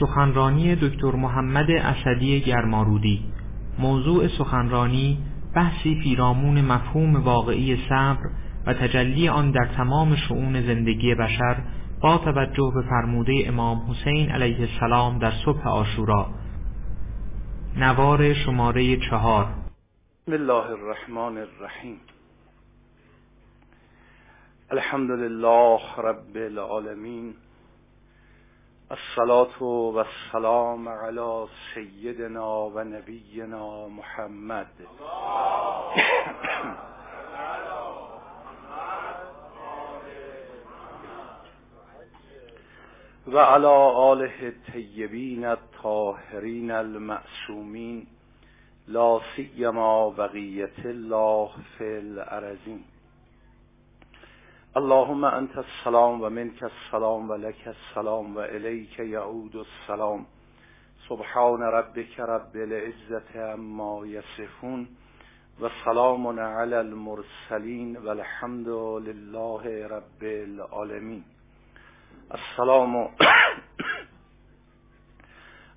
سخنرانی دکتر محمد اسدی گرمارودی. موضوع سخنرانی بحثی پیرامون مفهوم واقعی صبر و تجلی آن در تمام شعون زندگی بشر با توجه به فرموده امام حسین علیه السلام در صبح آشورا. نوار شماره چهار. بسم الله الرحمن الرحیم. الحمد لله رب العالمین. الصلاة و السلام علی سیدنا و نبینا محمد. و علی آله الطیبین الطاهرین المعصومین لا سیما بقیت الله فی الارضین. اللهم انت السلام و منك السلام و لك السلام و الیک یعود السلام سبحان ربك رب العزة عما یصفون و سلام علی المرسلین و الحمد لله رب العالمین السلام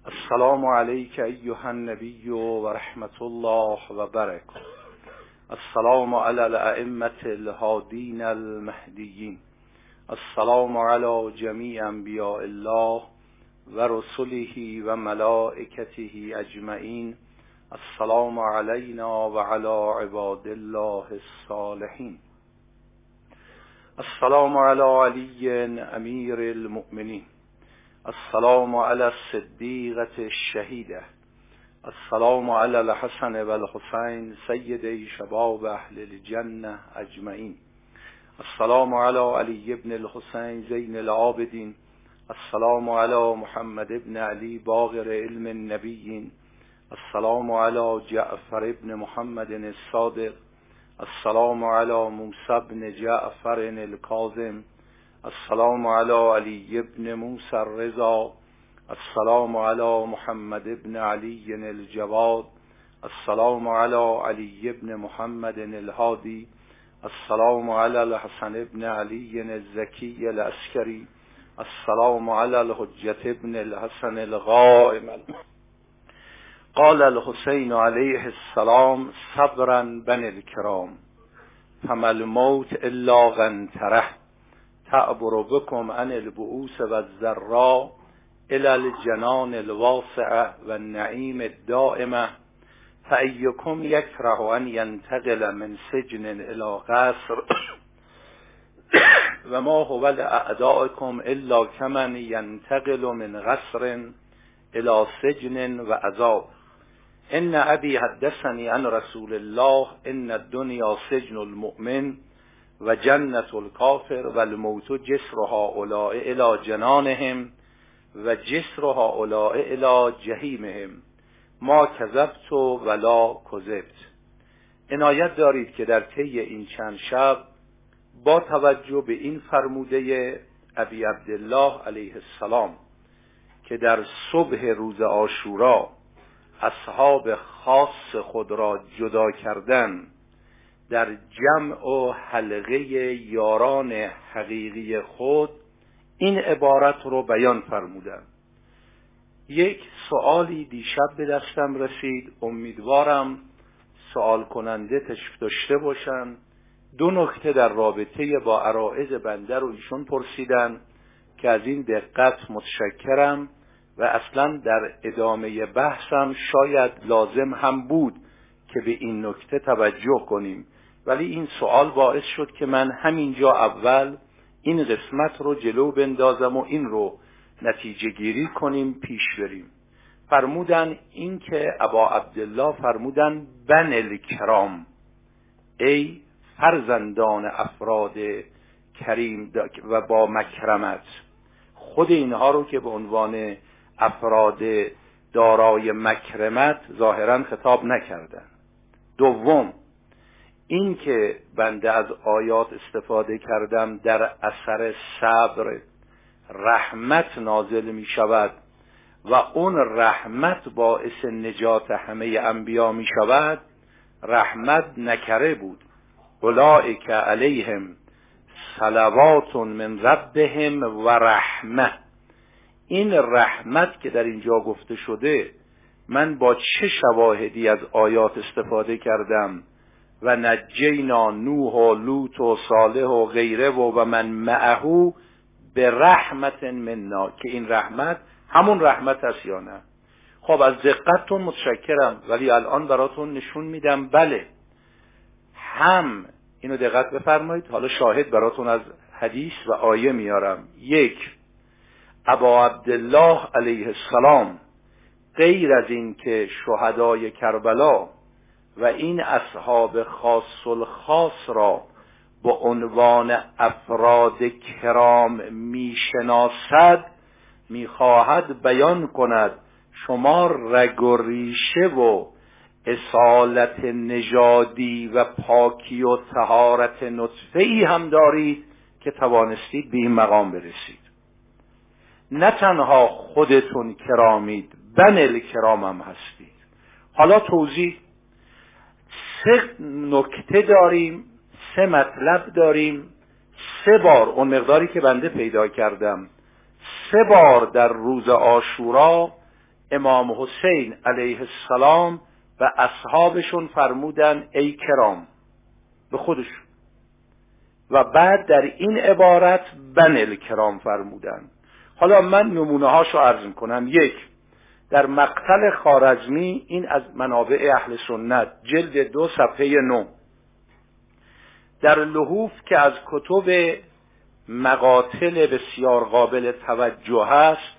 السلام عليك أيها النبي ورحمة الله وبركاته السلام على الأئمة الهادين المهديين. السلام على جميع أنبياء الله ورسله وملائكته أجمعين. السلام علينا وعلى عباد الله الصالحين. السلام على علي أمير المؤمنين. السلام على الصديقة الشهيدة. السلام على الحسن والحسين سيدي شباب أهل الجنة أجمعين السلام على علي بن الحسين زين العابدين السلام على محمد بن علي باغر علم النبيين السلام على جعفر بن محمد الصادق. السلام على موسى بن جعفر الكاظم السلام على علي بن موسى الرضا. السلام على محمد بن علي الجواد السلام على علي بن محمد الهادي السلام على الحسن بن علي الزكي العسكري السلام على الحجة بن الحسن الغائم. قال الحسين عليه السلام صبرا بن الكرام فما الموت الا غنتره تعبر بكم عن البؤوس والذراء إلى الجنان الواسعه والنعيم الدائمه فأيكم يكره أن ينتقل من سجن إلى قصر؟ وما هو لأعدائكم إلا كمن ينتقل من قصر إلى سجن وعذاب إن ابی حدثنی عن رسول الله إن الدنیا سجن المؤمن و جنت الكافر و الموت جسر هؤلاء إلى جنانهم. و جسر هؤلاء الى جهیمهم. ما کذبت ولا کذبت. عنایت دارید که در طی این چند شب با توجه به این فرموده ابی عبدالله علیه السلام که در صبح روز آشورا اصحاب خاص خود را جدا کردن در جمع و حلقه یاران حقیقی خود این عبارت رو بیان فرمودن. یک سوالی دیشب به دستم رسید. امیدوارم سوال کننده تشریف داشته باشن. دو نکته در رابطه با عرائز بنده رو ایشون پرسیدن که از این دقت متشکرم و اصلا در ادامه بحثم شاید لازم هم بود که به این نکته توجه کنیم. ولی این سوال باعث شد که من همینجا اول این قسمت رو جلو بندازم و این رو نتیجه گیری کنیم پیش بریم. فرمودن این که ابا عبدالله فرمودن بن الکرام ای فرزندان افراد کریم و با مکرمت. خود اینها رو که به عنوان افراد دارای مکرمت ظاهرا خطاب نکردن. دوم این که بنده از آیات استفاده کردم در اثر صبر رحمت نازل می شود و اون رحمت باعث نجات همه انبیا می شود رحمت نکره بود. اولئک علیهم صلوات من ربهم و رحمه این رحمت که در اینجا گفته شده من با چه شواهدی از آیات استفاده کردم؟ و نجینا نوح و لوط و صالح و غیره و, و من معهو به رحمت منا که این رحمت همون رحمت است یا نه؟ خب از دقتتون متشکرم ولی الان براتون نشون میدم. بله هم اینو دقت بفرمایید. حالا شاهد براتون از حدیث و آیه میارم. یک ابا عبدالله علیه السلام غیر از این که شهدای کربلا و این اصحاب خاص الخاص را با عنوان افراد کرام می‌شناسد می‌خواهد بیان کند شما رگ و ریشه و اصالت نژادی و پاکی و تهارت نطفه ای هم دارید که توانستید به این مقام برسید. نه تنها خودتون کرامید بن کرام هم هستید. حالا توضیح سه نکته داریم سه مطلب داریم. سه بار اون مقداری که بنده پیدا کردم. سه بار در روز آشورا امام حسین علیه السلام و اصحابشون فرمودن ای کرام به خودشون. و بعد در این عبارت بن کرام فرمودن. حالا من نمونه هاشو عرض کنم یک در مقتل خارزمی این از منابع اهل سنت. جلد دو صفحه نو. در لحوف که از کتب مقاتل بسیار قابل توجه است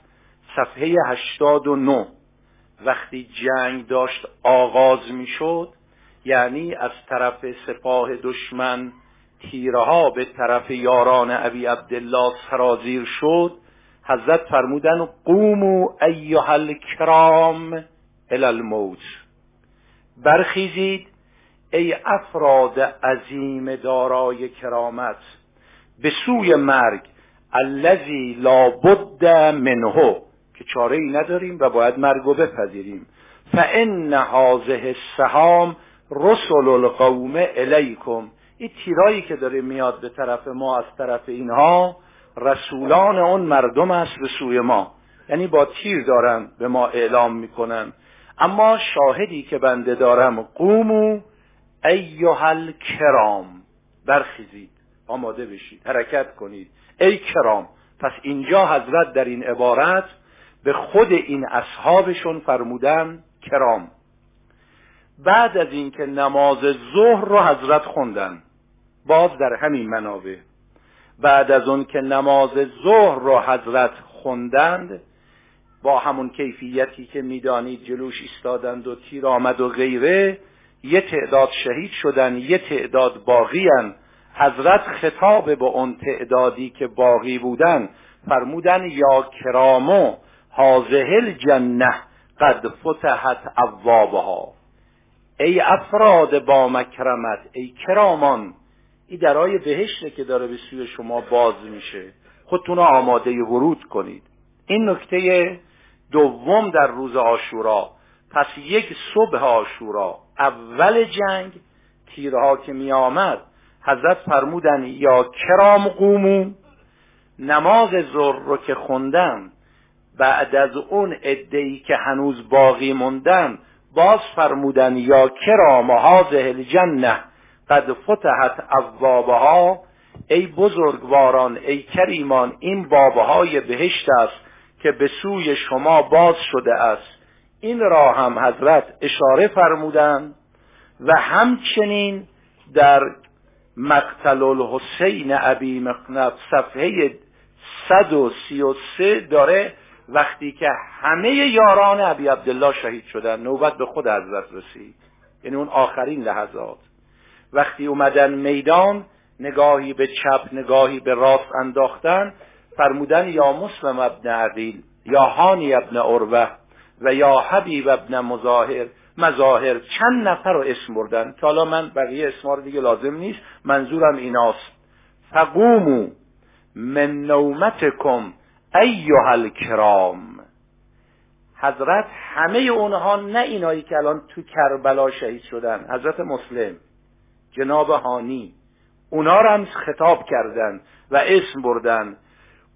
صفحه هشتاد و نو. وقتی جنگ داشت آغاز می‌شد یعنی از طرف سپاه دشمن تیرها به طرف یاران ابی عبدالله سرازیر شد. حضرت فرمودن قومو ایها الکرام الی الموت. برخیزید ای افراد عظیم دارای کرامت به سوی مرگ الذی لابد منه که چاره ای نداریم و باید مرگ رو بپذیریم. فان هذه السهام رسل القوم الیکم. این تیرایی که داره میاد به طرف ما از طرف اینها رسولان اون مردم است به سوی ما. یعنی با تیر دارن به ما اعلام می‌کنن. اما شاهدی که بنده دارم قومو ایها کرام. برخیزید آماده بشید حرکت کنید. ای کرام پس اینجا حضرت در این عبارت به خود این اصحابشون فرمودن کرام. بعد از اینکه نماز ظهر رو حضرت خوندن باز در همین منابع. بعد از اون که نماز ظهر رو حضرت خوندند با همون کیفیتی که می‌دانید جلوش ایستادند و تیر آمد و غیره یه تعداد شهید شدن یه تعداد باقیان حضرت خطاب به اون تعدادی که باقی بودن فرمودن یا کرامو حاضه الجنه قد فتحت ابوابها. ای افراد با مکرمت ای کرامان این درای بهشته که داره به سوی شما باز میشه. خودتون آماده ورود کنید. این نکته دوم در روز آشورا. پس یک صبح آشورا اول جنگ تیرها که می آمد حضرت فرمودن یا کرام قومو نماز ظهر رو که خوندن بعد از اون ادهی که هنوز باقی موندن باز فرمودن یا کرام هازه الجنه. قد فتحت ابوابها. ای بزرگواران ای کریمان این بابهای بهشت است که به سوی شما باز شده است. این را هم حضرت اشاره فرمودند و همچنین در مقتل الحسین ابی مقنب صفحه 133 داره وقتی که همه یاران ابی عبدالله شهید شدن. نوبت به خود حضرت رسید. یعنی اون آخرین لحظات. وقتی اومدن میدان نگاهی به چپ نگاهی به راست انداختن فرمودن یا مسلم ابن عقیل یا هانی ابن عروه و یا حبیب ابن مظاهر. مظاهر چند نفر رو اسم بردن. که حالا من بقیه اسما رو دیگه لازم نیست. منظورم ایناست. فقومو من نومتکم ایها الکرام. حضرت همه اونها نه اینایی که الان تو کربلا شهید شدن. حضرت مسلم. جناب هانی. اونا رو هم خطاب کردن و اسم بردن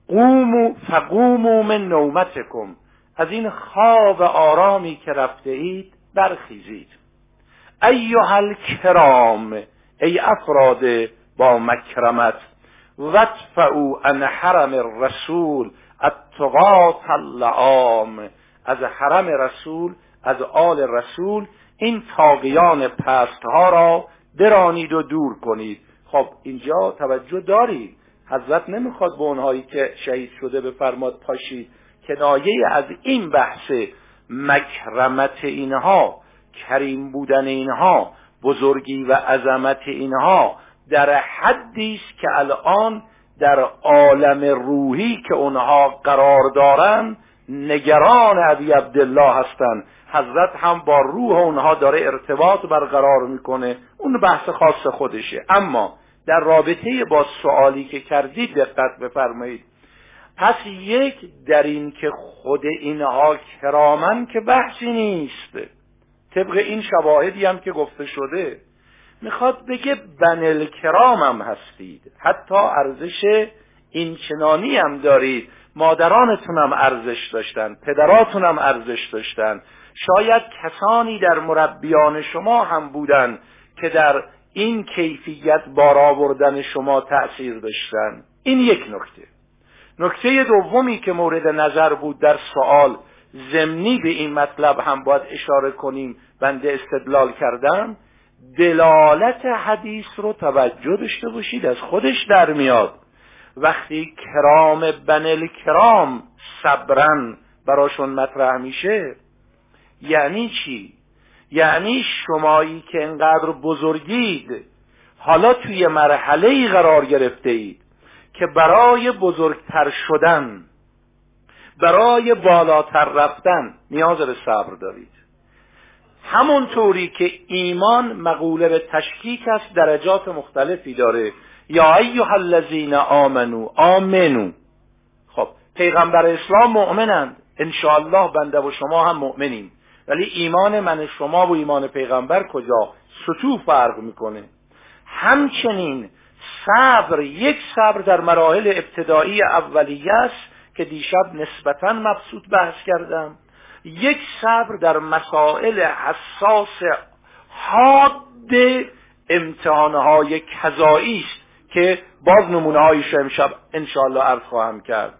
قومو فقومو من نومتکم. از این خواب آرامی که رفته اید برخیزید. ایها کرام ای افراد با مکرمت. وطفعو ان حرم الرسول اتقات اللعام از حرم رسول از آل رسول این تاقیان پست ها را برانید و دور کنید. خب اینجا توجه دارید. حضرت نمی‌خواد به اونهایی که شهید شده بفرماد پاشید. کنایه از این بحث مکرمت اینها کریم بودن اینها بزرگی و عظمت اینها در حدی است که الان در عالم روحی که اونها قرار دارن نگران ابی عبدالله هستند. حضرت هم با روح اونها داره ارتباط برقرار می‌کنه. اون بحث خاص خودشه. اما در رابطه با سوالی که کردید دقت بفرمایید. پس یک در این که خود اینها کرامن که بحثی نیست. طبق این شواهدی هم که گفته شده می‌خواد بگه بنل کرام هم هستید. حتی ارزش این چنانی هم دارید. مادرانتون هم ارزش داشتن پدراتون هم ارزش داشتن. شاید کسانی در مربیان شما هم بودن که در این کیفیت بار آوردن شما تأثیر داشتن. این یک نکته. نکته دومی که مورد نظر بود در سوال زمینی به این مطلب هم باید اشاره کنیم بنده استدلال کردم دلالت حدیث رو توجه داشته باشید از خودش در میاد. وقتی کرام بنل کرام صبرن براشون مطرح میشه یعنی چی؟ یعنی شمایی که انقدر بزرگید حالا توی مرحله ای قرار گرفته اید که برای بزرگتر شدن برای بالاتر رفتن نیاز به صبر دارید. همونطوری که ایمان مقوله به تشکیک است درجات مختلفی داره. یا ایها الذین آمنو آمنو. خب پیغمبر اسلام مؤمنند. انشاءالله بنده و شما هم مؤمنیم. ولی ایمان من شما و ایمان پیغمبر کجا؟ سطوح فرق می‌کنه. همچنین صبر یک صبر در مراحل ابتدایی اولیه است که دیشب نسبتا مبسوط بحث کردم. یک صبر در مسائل حساس حاد امتحانهای کذایی است. که باز نمونه هایش امشب انشاءالله عرض خواهم کرد.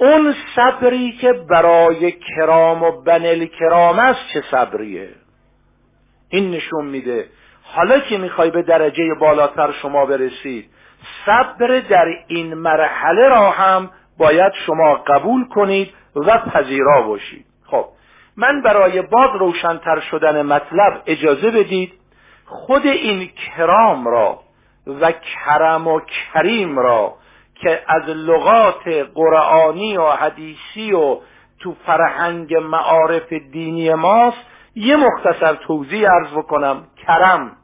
اون صبری که برای کرام و بنل کرام است چه صبریه؟ این نشون میده. حالا که می‌خوای به درجه بالاتر شما برسید صبر در این مرحله را هم باید شما قبول کنید و پذیرا باشید. خب من برای باز روشنتر شدن مطلب اجازه بدید خود این کرام را و کرم و کریم را که از لغات قرآنی و حدیثی و تو فرهنگ معارف دینی ماست یه مختصر توضیح ارز بکنم. کرم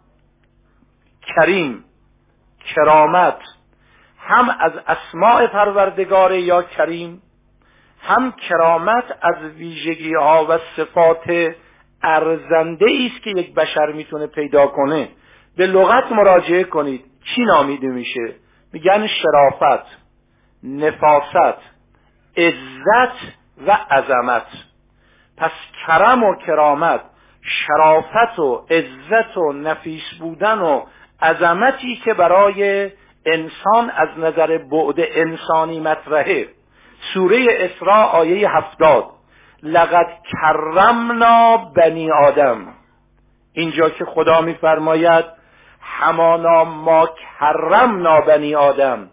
کریم کرامت هم از اسماع پروردگار یا کریم هم کرامت از ویژگی ها و صفات ارزنده است که یک بشر می‌تونه پیدا کنه. به لغت مراجعه کنید. چی نامیده میشه؟ میگن شرافت نفاست عزت و عظمت. پس کرم و کرامت شرافت و عزت و نفیس بودن و عظمتی که برای انسان از نظر بعد انسانی مطرحه. سوره اسراء آیه هفتاد. لقد کرمنا بنی آدم. اینجا که خدا میفرماید همانا ما کرمنا بنی آدم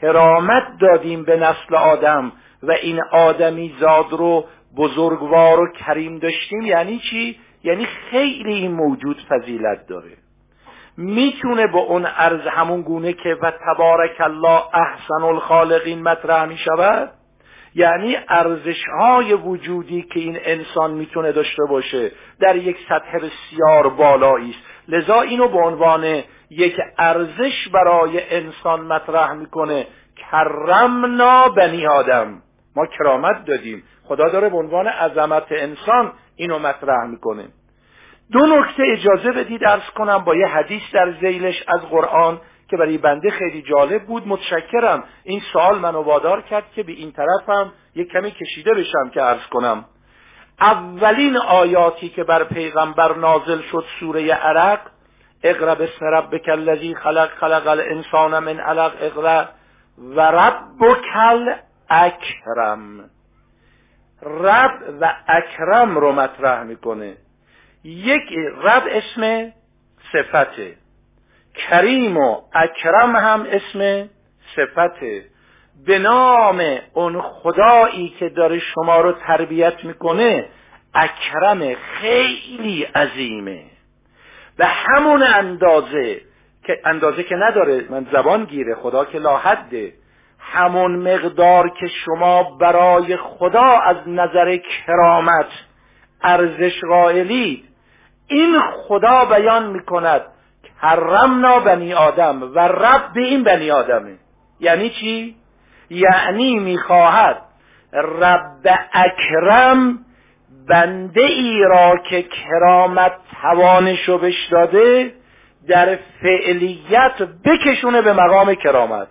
کرامت دادیم به نسل آدم و این آدمی زاد رو بزرگوار و کریم داشتیم یعنی چی؟ یعنی خیلی این موجود فضیلت داره. می‌تونه به اون عرض همون گونه که و تبارک الله احسن الخالقین مطرح می‌شود؟ یعنی ارزش های وجودی که این انسان می‌تونه داشته باشه در یک سطح بسیار بالایی است. لذا اینو به عنوان یک ارزش برای انسان مطرح می‌کنه کرمنا بنی آدم. ما کرامت دادیم. خدا داره به عنوان عظمت انسان اینو مطرح می‌کنه. دو نکته اجازه بدید ارز کنم با یه حدیث در زیلش از قرآن که برای بنده خیلی جالب بود. متشکرم. این سوال منو وادار کرد که به این طرفم یک کمی کشیده بشم که عرض کنم. اولین آیاتی که بر پیغمبر نازل شد سوره عرق اقرا بسم ربک الذی خلق خلق الانسان من علق اقرا و ربک اکرم رب و اکرم رو مطرح می‌کنه. یک رب اسم صفته. کریم و اکرم هم اسم صفته. به نام اون خدایی که داره شما رو تربیت می‌کنه اکرم خیلی عظیمه. به همون اندازه که اندازه که نداره من زبان گیره خدا که لاحده همون مقدار که شما برای خدا از نظر کرامت ارزش قائلید این خدا بیان می‌کند حرمنا بنی آدم و رب به این بنی آدمه. یعنی چی؟ یعنی می‌خواهد رب اکرم بنده ای را که کرامت توانشو بش داده در فعلیت بکشونه به مقام کرامت.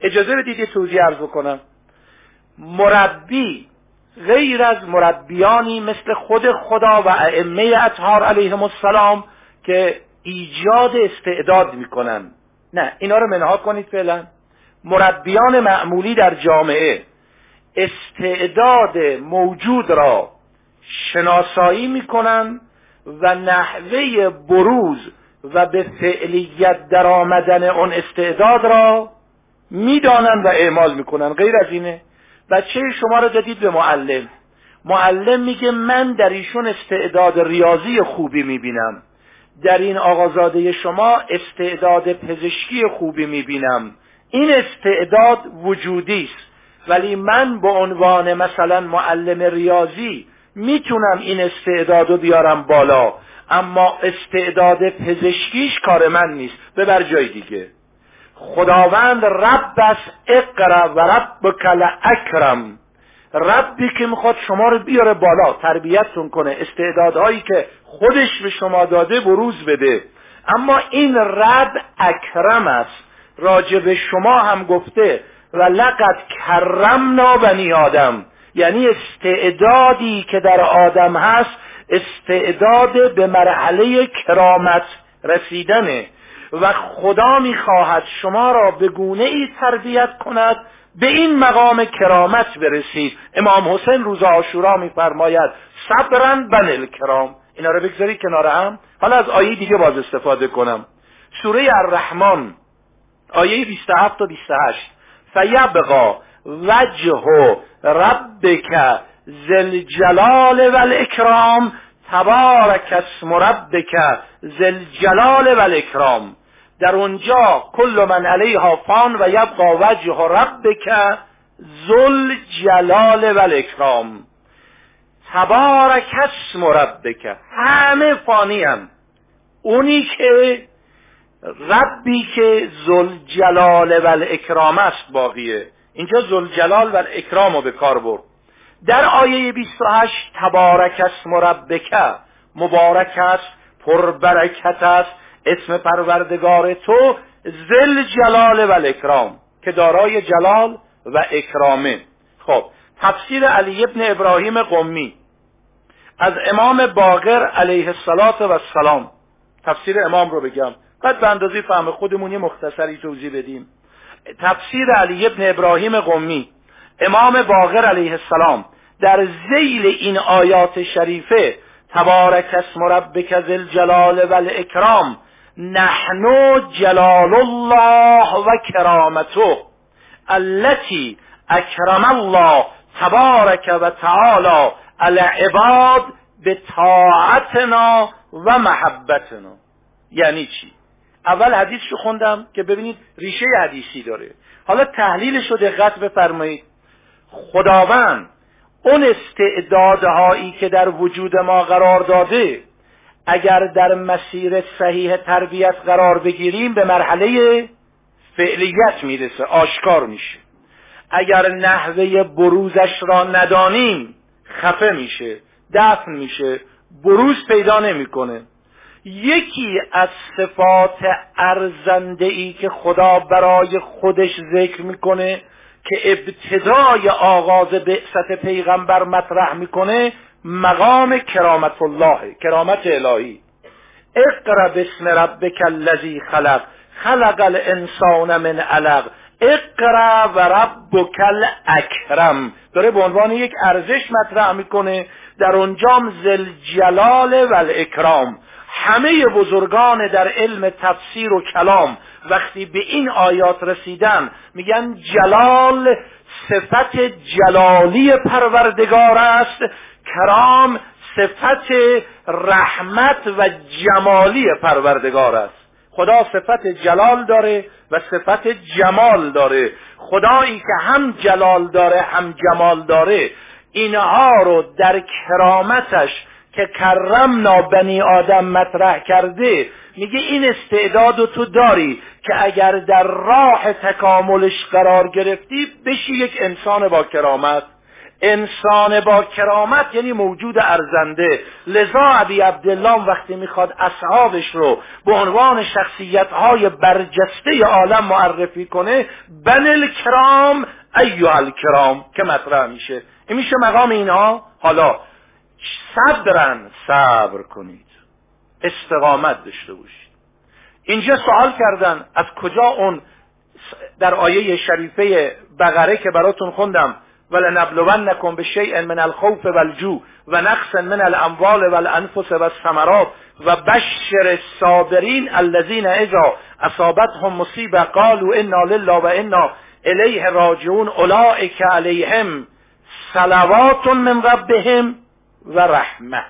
اجازه بدید یه توضیح عرض بکنم. مربی غیر از مربیانی مثل خود خدا و ائمه اطهار علیهم السلام که ایجاد استعداد می‌کنن. نه اینا رو منها کنید فعلا. مربیان معمولی در جامعه استعداد موجود را شناسایی می‌کنن و نحوه بروز و به فعلیت در آمدن اون استعداد را می‌دانن و اعمال می‌کنن. غیر از اینه بچه شما رو دادید به معلم. معلم میگه من در ایشون استعداد ریاضی خوبی می‌بینم. در این آقازاده شما استعداد پزشکی خوبی می‌بینم. این استعداد وجودی است. ولی من به عنوان مثلا معلم ریاضی می‌تونم این استعداد رو بیارم بالا. اما استعداد پزشکیش کار من نیست. ببر جای دیگه. خداوند رب است اقرا و رب کل اکرم ربی که می‌خواد شما رو بیاره بالا تربیتتون کنه. استعدادهایی که خودش به شما داده بروز بده. اما این رب اکرم است. راجع به شما هم گفته و لقد کرمنا بنی آدم. یعنی استعدادی که در آدم هست استعداد به مرحله کرامت رسیدنه. و خدا می‌خواهد شما را به گونه ای تربیت کند به این مقام کرامت برسید. امام حسین روز آشورا میفرماید صبرن بن الکرام. اینا رو بگذارید کنار هم. حالا از آیه دیگه باز استفاده کنم. سوره الرحمن آیه 27 تا 28 فیبقا وجه ربک ذل جلال و الاکرام تبارک اسم ربک ذل جلال و الاکرام در اونجا کل من علیها فان و یبقا وجه ربک ذل جلال و الاکرام تبارک اسم ربک. همه فانی هم. اونی که ربی که ذل جلال و الاکرام است باقیه. اینجا ذل جلال و الاکرام رو به کار برد. در آیه 28 تبارک اسم ربک مبارک است پربرکت است اسم پروردگار تو زل جلال و الاکرام که دارای جلال و اکرامه. خب تفسیر علی ابن ابراهیم قمی. از امام باقر علیه السلام تفسیر امام رو بگم. بعد به اندازه فهم خودمون یه مختصری توضیح بدیم. تفسیر علی ابن ابراهیم قمی امام باقر علیه السلام در زیل این آیات شریفه تبارک اسم ربک ذل جلال و الاکرام نحن جلال الله و کرامته التي اکرم الله تبارک و تعالی العباد به طاعتنا و محبتنا. یعنی چی؟ اول حدیث رو خوندم که ببینید ریشه حدیثی داره. حالا تحلیلش رو دقت بفرمایید. خداوند اون استعدادهایی که در وجود ما قرار داده اگر در مسیر صحیح تربیت قرار بگیریم به مرحله فعلیت می‌رسه آشکار میشه. اگر نحوه بروزش را ندانیم خفه میشه دفن میشه بروز پیدا نمی‌کنه. یکی از صفات ارزنده ای که خدا برای خودش ذکر می‌کنه که ابتدای آغاز بعثت پیغمبر مطرح می‌کنه مقام کرامت الله کرامت الهی. اقرا باسم ربک الذی خلق خلق الانسان من علق. اقرا و ربک الاکرم. داره به عنوان یک ارزش مطرح می‌کنه. در اونجام زل جلال و الاکرام همه بزرگان در علم تفسیر و کلام وقتی به این آیات رسیدن میگن جلال صفت جلالی پروردگار است کرام صفت رحمت و جمالی پروردگار است. خدا صفت جلال داره و صفت جمال داره. خدایی که هم جلال داره هم جمال داره. اینها رو در کرامتش که کرمنا بنی آدم مطرح کرده میگه این استعداد تو داری که اگر در راه تکاملش قرار گرفتی بشی یک انسان با کرامت. انسان با کرامت یعنی موجود ارزنده. لذا ابی عبدالله وقتی می‌خواد اصحابش رو به عنوان شخصیت های برجسته عالم معرفی کنه بن الکرام ایو الکرام که مطرح میشه. این میشه مقام اینها. حالا صبرن صبر کنید. استقامت داشته باشید. اینجا سوال کردن از کجا اون در آیه شریفه بقره که براتون خوندم ولنبلونکم بشیء من الخوف والجوع و نقص من الاموال والانفس والثمرات و بشر الصابرین الذين اذا اصابتهم مصیبه قالوا انا لله و انا الیه راجعون اولئک علیهم صلوات من ربهم. و رحمه.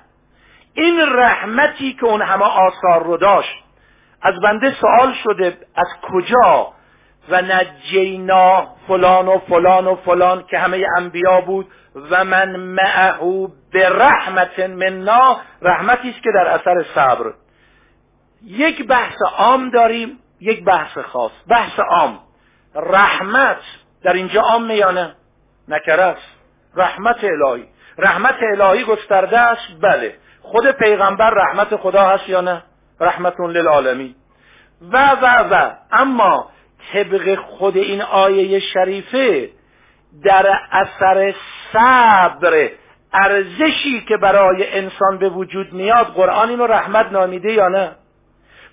این رحمتی که اون همه آثار رو داشت از بنده سوال شده از کجا و نجینا فلان و فلان و فلان که همه انبیا بود و من معه به رحمت منا. رحمتی است که در اثر صبر. یک بحث عام داریم یک بحث خاص. بحث عام. رحمت در اینجا عام یا نه؟ نکره است رحمت الهی. رحمت الهی گسترده است بله. خود پیغمبر رحمت خدا هست یا نه؟ رحمتون للعالمین. و و و. اما طبق خود این آیه شریفه در اثر صبر ارزشی که برای انسان به وجود میاد قرآن اینو رحمت نامیده یا نه؟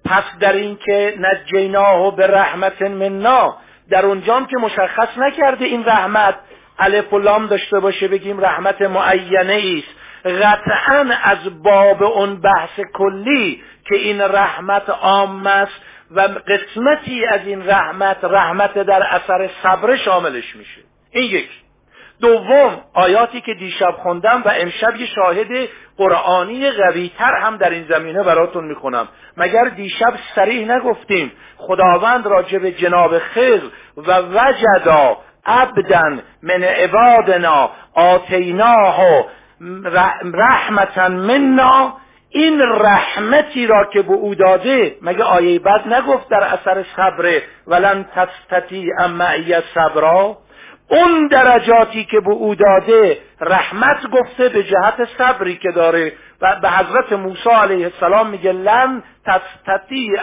پس در این که نجیناه به رحمت منا در اونجام که مشخص نکرده این رحمت الف و لام داشته باشه بگیم رحمت معینه است. قطعا از باب اون بحث کلی که این رحمت عام است و قسمتی از این رحمت رحمت در اثر صبر شاملش میشه. این یک. دوم آیاتی که دیشب خوندم و امشب یه شاهد قرآنی قویتر هم در این زمینه براتون می‌خونم. مگر دیشب سریح نگفتیم خداوند راجع به جناب خضر و وجدا عبدا من عبادنا آتیناه رحمتا منا. این رحمتی را که به او داده مگه آیه بعد نگفت در اثر صبر ولن تستطیع معی صبرا اون درجاتی که به او داده رحمت گفته به جهت صبری که داره. و به حضرت موسی علیه السلام میگه لن تستطیع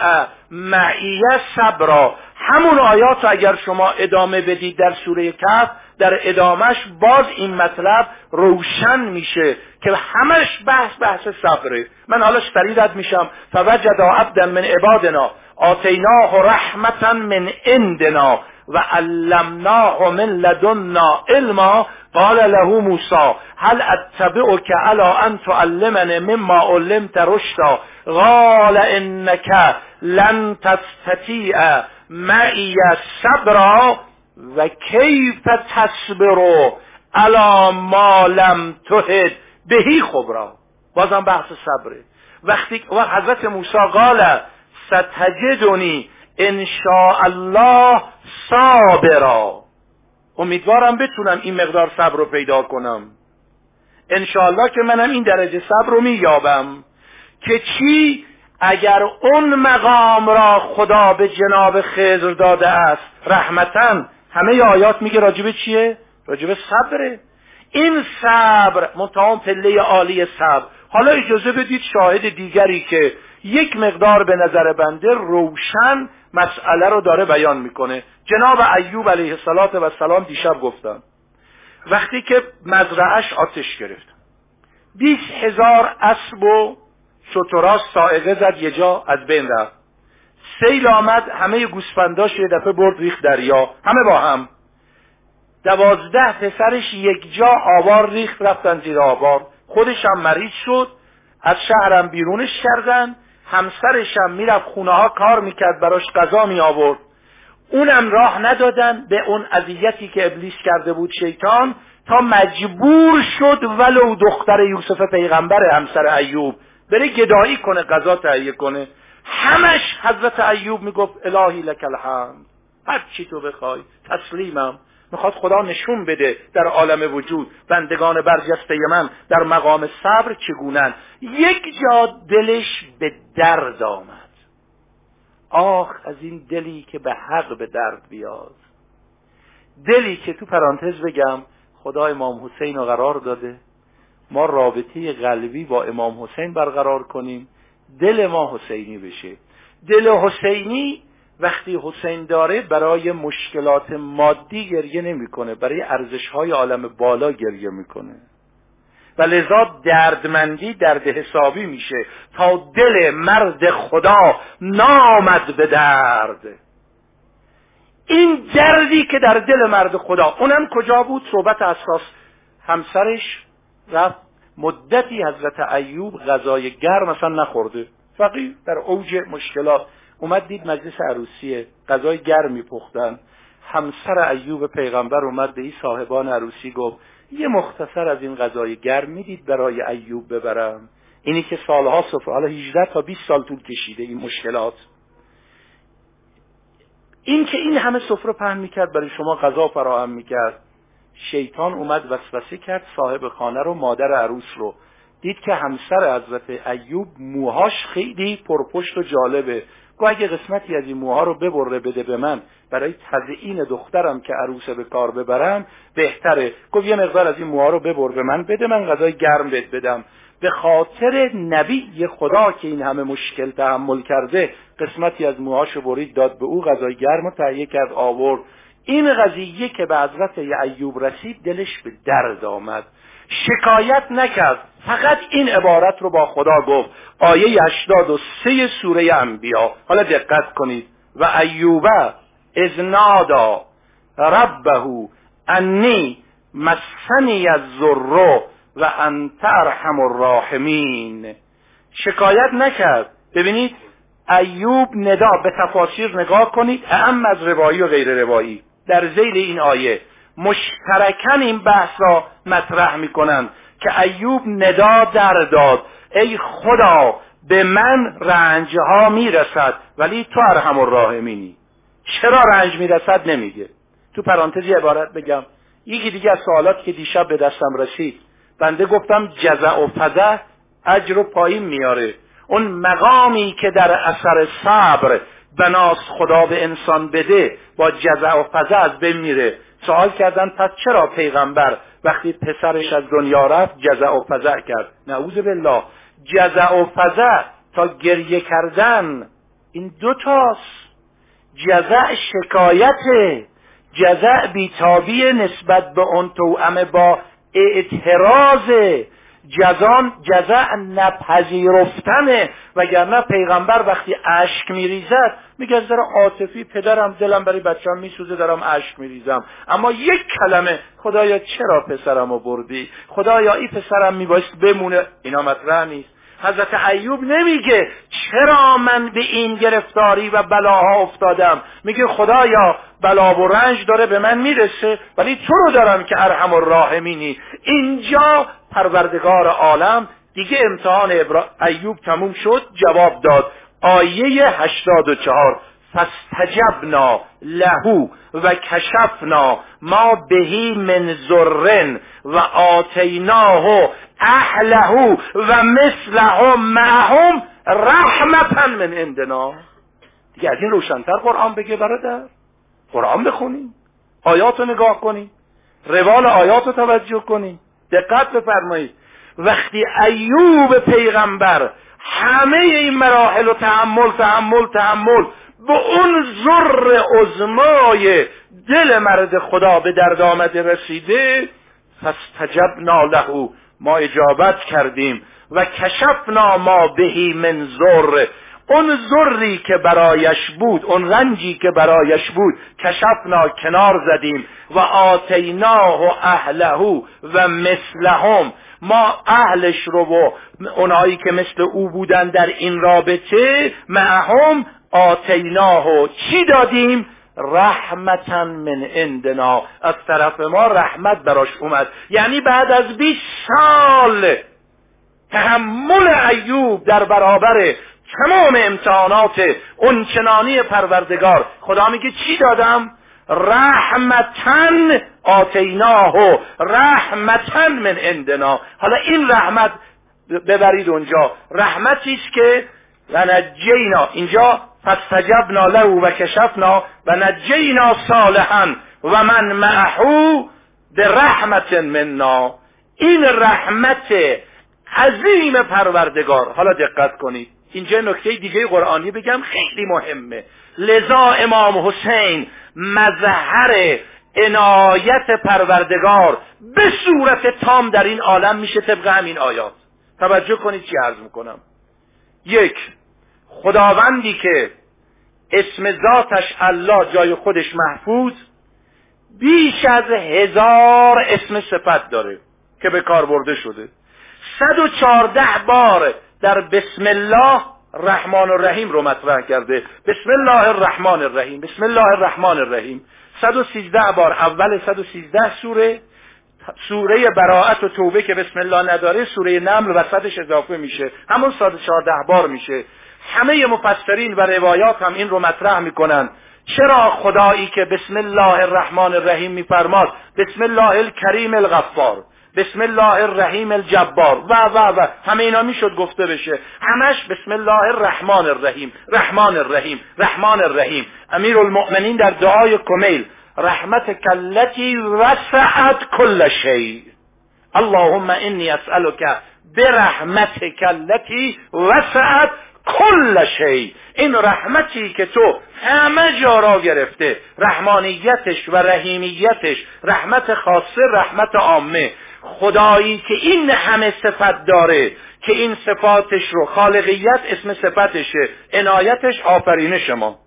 معی صبرا همون آیات اگر شما ادامه بدید در سوره کف در ادامش باز این مطلب روشن میشه که همش بحث بحث صبره. من حالا سریع رد میشم. فوجد عبدا من عبادنا آتیناه رحمتا من عندنا و علمناه من لدنا علما. قال له موسی هل اتبعك على ان تعلمني مما علمت رشدا؟ قال انك لن تستطيع معي صبرا و کیف تصبرو علا ما لم تهد بهی خبرا بازم بحث صبره وقتی و حضرت موسی قال ستجدنی ان الله صابرا. امیدوارم بتونم این مقدار صبر رو پیدا کنم. الله که منم این درجه صبر رو مییابم. که چی؟ اگر اون مقام را خدا به جناب خضر داده است رحمتا همه آیات میگه راجبه چیه؟ راجبه صبره. این صبر منتها پله عالی صبر. حالا اجازه بدید شاهد دیگری که یک مقدار به نظر بنده روشن مسئله رو داره بیان می‌کنه. جناب ایوب علیه السلام دیشب گفتم وقتی که مزرعش آتش گرفت بیست هزار اسب و شتراس سائقه زد یه جا از بین رفت. سیل آمد همه گوسفنداش یه دفعه برد ریخت دریا. همه با هم. دوازده پسرش یک جا آوار ریخت رفتن زیر آوار. خودش هم مریض شد از شهرم بیرونش کردن. همسرش هم می‌رفت خونه ها کار می‌کرد براش غذا می آورد اونم راه ندادن به اون اذیتی که ابلیس کرده بود شیطان تا مجبور شد ولو دختر یوسف پیغمبر همسر ایوب بره گدایی کنه غذا تهیه کنه. همش حضرت ایوب می‌گفت الهی لک الحمد. هر چی تو بخوای تسلیمم. می‌خواد خدا نشون بده در عالم وجود بندگان برجسته من در مقام صبر چگونن. یک جا دلش به درد آمد. آخ از این دلی که به حق به درد بیاد. دلی که تو پرانتز بگم خدا امام حسین رو قرار داده. ما رابطه قلبی با امام حسین برقرار کنیم. دل ما حسینی بشه. دل حسینی وقتی حسین داره برای مشکلات مادی گریه نمی‌کنه. برای ارزش های عالم بالا گریه می‌کنه. و لذا دردمندی درد حسابی میشه تا دل مرد خدا نامد به درد. این دردی که در دل مرد خدا اونم کجا بود؟ صحبت اساس همسرش رفت. مدتی حضرت ایوب غذای گرم مثلا نخورده. فقیر در اوج مشکلات اومد دید مجلس عروسیه. غذای گرمی پختن همسر ایوب پیغمبر اومد به این صاحبان عروسی گفت یه مختصر از این غذای گرم می‌دید برای ایوب ببرم. اینی که سالها سفره حالا 18 تا 20 سال طول کشیده این مشکلات. این که این همه سفره پهن می‌کرد برای شما غذا فراهم می‌کرد. شیطان اومد وسوسه کرد صاحب خانه رو مادر عروس رو. دید که همسر حضرت ایوب موهاش خیلی پرپشت و جالبه. گو اگه قسمتی از این موها رو ببره بده به من برای تزئین دخترم که عروسه به کار ببرم بهتره. گفت یه مقدار از این موها رو ببر به من بده من غذای گرم بهت بدم. به خاطر نبی خدا که این همه مشکل تحمل کرده قسمتی از موهاشو برید داد به او غذای گرم و تهیه کرد آورد. این قضیه که به حضرت ایوب رسید دلش به درد آمد. شکایت نکرد. فقط این عبارت رو با خدا گفت. آیه 83 سوره انبیا. حالا دقت کنید. و ایوبه از نادا ربه انی مسنی از ذرو و انت ارحم الراحمین. شکایت نکرد. ببینید ایوب ندا به تفاسیر نگاه کنید. اهم از روایی و غیر روایی. در زیل این آیه مشترکن این بحث را مطرح می‌کنند که ایوب ندا در داد. ای خدا به من رنج ها می‌رسد ولی تو ارحم الراحمینی. چرا رنج می‌رسد؟ نمیگه. تو پرانتزی عبارت بگم. یکی دیگه از سوالات که دیشب به دستم رسید. بنده گفتم جزع و فضح اجر و پایین میاره. اون مقامی که در اثر صبر بناس خدا به انسان بده با جزع و فضع از بین میره. سوال کردن پس چرا پیغمبر وقتی پسرش از دنیا رفت جزع و فضع کرد؟ نعوذ بالله. جزع و فضع تا گریه کردن این دو تاست. جزع شکایته جزع بیتابی نسبت به اون توأم با اعتراض. جزان جزع نپذیرفتنه. وگرنه پیغمبر وقتی اشک میریزد میگه از در عاطفی پدرم دلم برای بچم میسوزه دارم اشک میریزم. اما یک کلمه خدایا چرا پسرمو بردی؟ خدایا این پسرم میبایست بمونه؟ اینا مطرح نیست. حضرت ایوب نمیگه چرا من به این گرفتاری و بلاها افتادم؟ میگه خدایا بلا و رنج داره به من می‌رسه ولی تو رو دارم که ارحم الراحمینی. اینجا پروردگار عالم دیگه امتحان ایوب تموم شد جواب داد. آیه 84 فاستجبنا له و کشفنا ما بهی من زرن و آتیناه اهله و مثلهم معهم رحمتا من عندنا. دیگه از این روشنتر قرآن بگه برادر. قرآن بخونیم آیات رو نگاه کنیم روال آیات رو توجه کنیم دقت بفرمایید. وقتی ایوب پیغمبر همه این مراحل و تحمل تحمل تحمل به اون زر عزمای دل مرد خدا به درد آمده رسیده فاستجبنا له ما اجابت کردیم. و کشفنا ما بهی من زر اون زری که برایش بود اون رنجی که برایش بود کشفنا کنار زدیم. و آتیناه و اهله و مثلهم ما اهلش رو و اونایی که مثل او بودن در این رابطه معهم آتیناه و چی دادیم؟ رحمتا من عندنا. از طرف ما رحمت براش اومد. یعنی بعد از 20 سال تحمل ایوب در برابر تمام امتحانات اونچنانی پروردگار. خدا میگه چی دادم؟ رحمتن آتیناه رحمتن من عندنا. حالا این رحمت ببرید اونجا. رحمتی است که و نجینا اینجا فاستجبنا له و کشفنا و نجینا صالحا و من معهو به رحمت منا. این رحمت عظیم پروردگار. حالا دقت کنید. اینجا نکته دیگه قرآنی بگم خیلی مهمه. لذا امام حسین مظهر عنایت پروردگار به صورت تام در این عالم میشه طبق همین آیات. توجه کنید چی عرض می‌کنم. یک خداوندی که اسم ذاتش الله جای خودش محفوظ بیش از هزار اسم صفت داره که به کار برده شده. صد و چارده بار در بسم الله رحمان الرحیم رو مطرح کرده. بسم الله الرحمن الرحیم بسم الله الرحمن الرحیم. 113 بار اول 113 سوره سوره براعت و توبه که بسم الله نداره سوره نمل وسطش اضافه میشه. همون 114 بار میشه. همه مفسرین و روایات هم این رو مطرح می‌کنن. چرا خدایی که بسم الله الرحمن الرحیم میفرماد بسم الله الکریم الغفار. بسم الله الرحیم الجبار. و و و. همه اینا می‌شد گفته بشه. همش بسم الله الرحمن الرحیم. رحمان الرحیم. رحمان الرحیم. امیر المؤمنین در دعای کمیل. رحمت کلتی وسعت کل شیء اللهم انی اسألک برحمتک التي وسعت کل شی. این رحمتی که تو همه جا را گرفته. رحمانیتش و رحیمیتش. رحمت خاصه رحمت عامه. خدایی که این همه صفت داره که این صفاتش رو خالقیت اسم صفتشه عنایتش آفرینش ما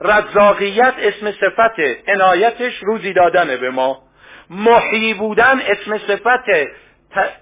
رزاقیت اسم صفته عنایتش روزی دادن به ما. محیی بودن اسم صفته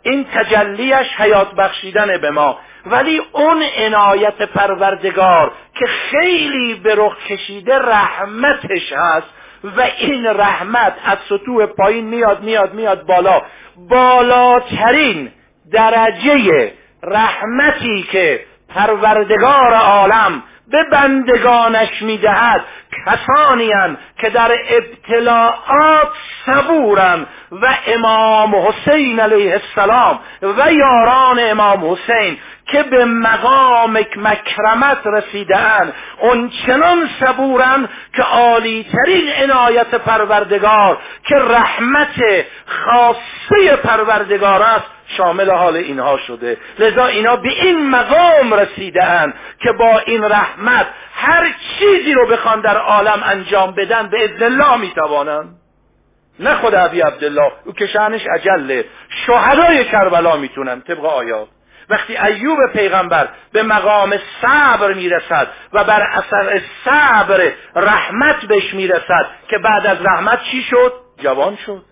این تجلیش حیات بخشیدن به ما. ولی اون عنایت پروردگار که خیلی به رخ کشیده رحمتش هست و این رحمت از سطوح پایین میاد میاد میاد بالا. بالاترین درجه رحمتی که پروردگار عالم به بندگانش می‌دهد کسانی که در ابتلاعات صبورن و امام حسین علیه السلام و یاران امام حسین که به مقام مکرمت رسیدن اون چنان صبورن که عالیترین عنایت پروردگار که رحمت خاصه پروردگار است شامل حال اینها شده. لذا اینا به این مقام رسیدن که با این رحمت هر چیزی رو بخوان در عالم انجام بدن به اذن الله می‌توانند نه خود عبی عبدالله او که شعنش عجله شهدای کربلا می‌تونن طبق آیات. وقتی ایوب پیغمبر به مقام صبر می‌رسد و بر اثر صبر رحمت بهش می‌رسد که بعد از رحمت چی شد؟ جوان شد.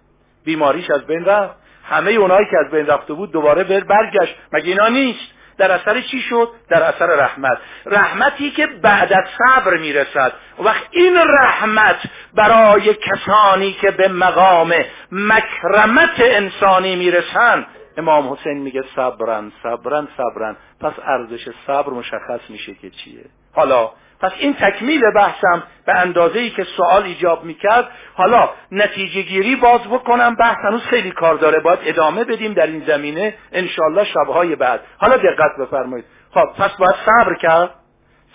بیماریش از بین رفت. همه اونایی که از بین رفته بود دوباره برگشت. مگه اینا نیست؟ در اثر چی شد؟ در اثر رحمت. رحمتی که بعد از صبر می‌رسد. وقت این رحمت برای کسانی که به مقام مکرمت انسانی می‌رسند امام حسین میگه صبرن صبرن صبرن. پس ارزش صبر مشخص میشه که چیه. حالا پس این تکمیل بحثم به اندازه ای که سوال ایجاب می‌کرد حالا نتیجه گیری باز بکنم بحث هنوز خیلی کار داره باید ادامه بدیم در این زمینه انشالله شبهای بعد. حالا دقت بفرمایید. خب پس باید صبر کرد.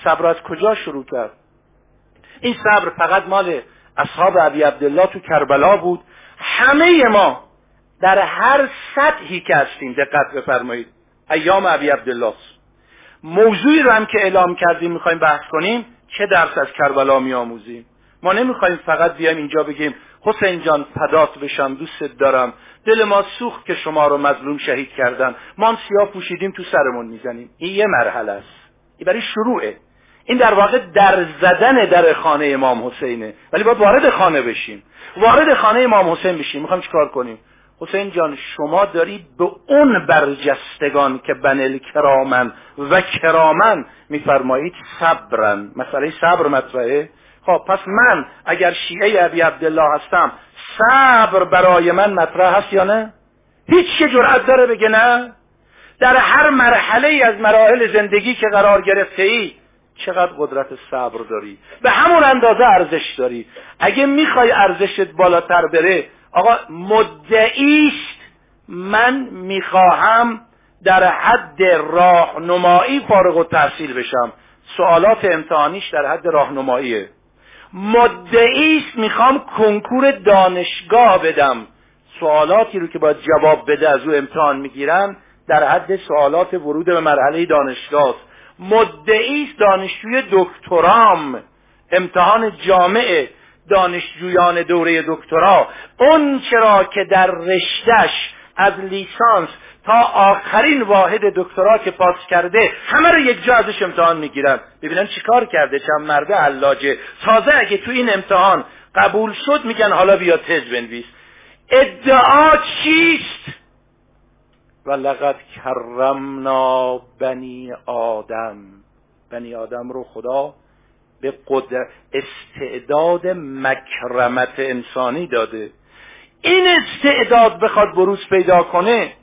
صبر از کجا شروع کرد؟ این صبر فقط مال اصحاب عبی عبدالله تو کربلا بود. همه ما در هر سطحی که هستیم دقت بفرمایید. ایام عبی عبدالله موضوعی رو هم که اعلام کردیم می‌خوایم بحث کنیم چه درس از کربلا میآموزیم؟ ما نمی‌خوایم فقط بیایم اینجا بگیم حسین جان فدات بشم دوستت دارم دل ما سوخت که شما رو مظلوم شهید کردن ما هم سیاه پوشیدیم تو سرمون می‌زنیم. این یه مرحله است. این برای شروعه. این در واقع در زدن در خانه امام حسینه. ولی باید وارد خانه بشیم. وارد خانه امام حسین بشیم. می‌خوام چیکار کنیم؟ حسین جان شما داری به اون برجستگان که بنل کرامن و کرامن میفرمایید صبرن. مسئله صبر مطرحه. خب پس من اگر شیعه ابی عبدالله هستم صبر برای من مطرح هست یا نه؟ هیچ که جرأت داره بگه نه؟ در هر مرحله ای از مراحل زندگی که قرار گرفته ای چقدر قدرت صبر داری؟ به همون اندازه ارزش داری. اگه می‌خوای ارزشت بالاتر بره آقا مدعیست من می‌خواهم در حد راهنمایی فارغ و تحصیل بشم. سوالات امتحانیش در حد راهنماییه. مدعیست می‌خوام کنکور دانشگاه بدم. سوالاتی رو که باید جواب بده از او امتحان می‌گیرن در حد سوالات ورود به مرحله دانشگاه مدعیست دانشجوی دکترام. امتحان جامعه. دانشجویان دوره دکترا اون چرا که در رشتش از لیسانس تا آخرین واحد دکترا که پاس کرده همه رو یک جا ازش امتحان می‌گیرن. ببینن چیکار کرده چند مرده علاجه. تازه اگه تو این امتحان قبول شد میگن حالا بیا تز بنویس. ادعا چیست؟ و لقد کرمنا بنی آدم. بنی آدم رو خدا به قدر استعداد مکرمت انسانی داده. این استعداد بخواد بروز پیدا کنه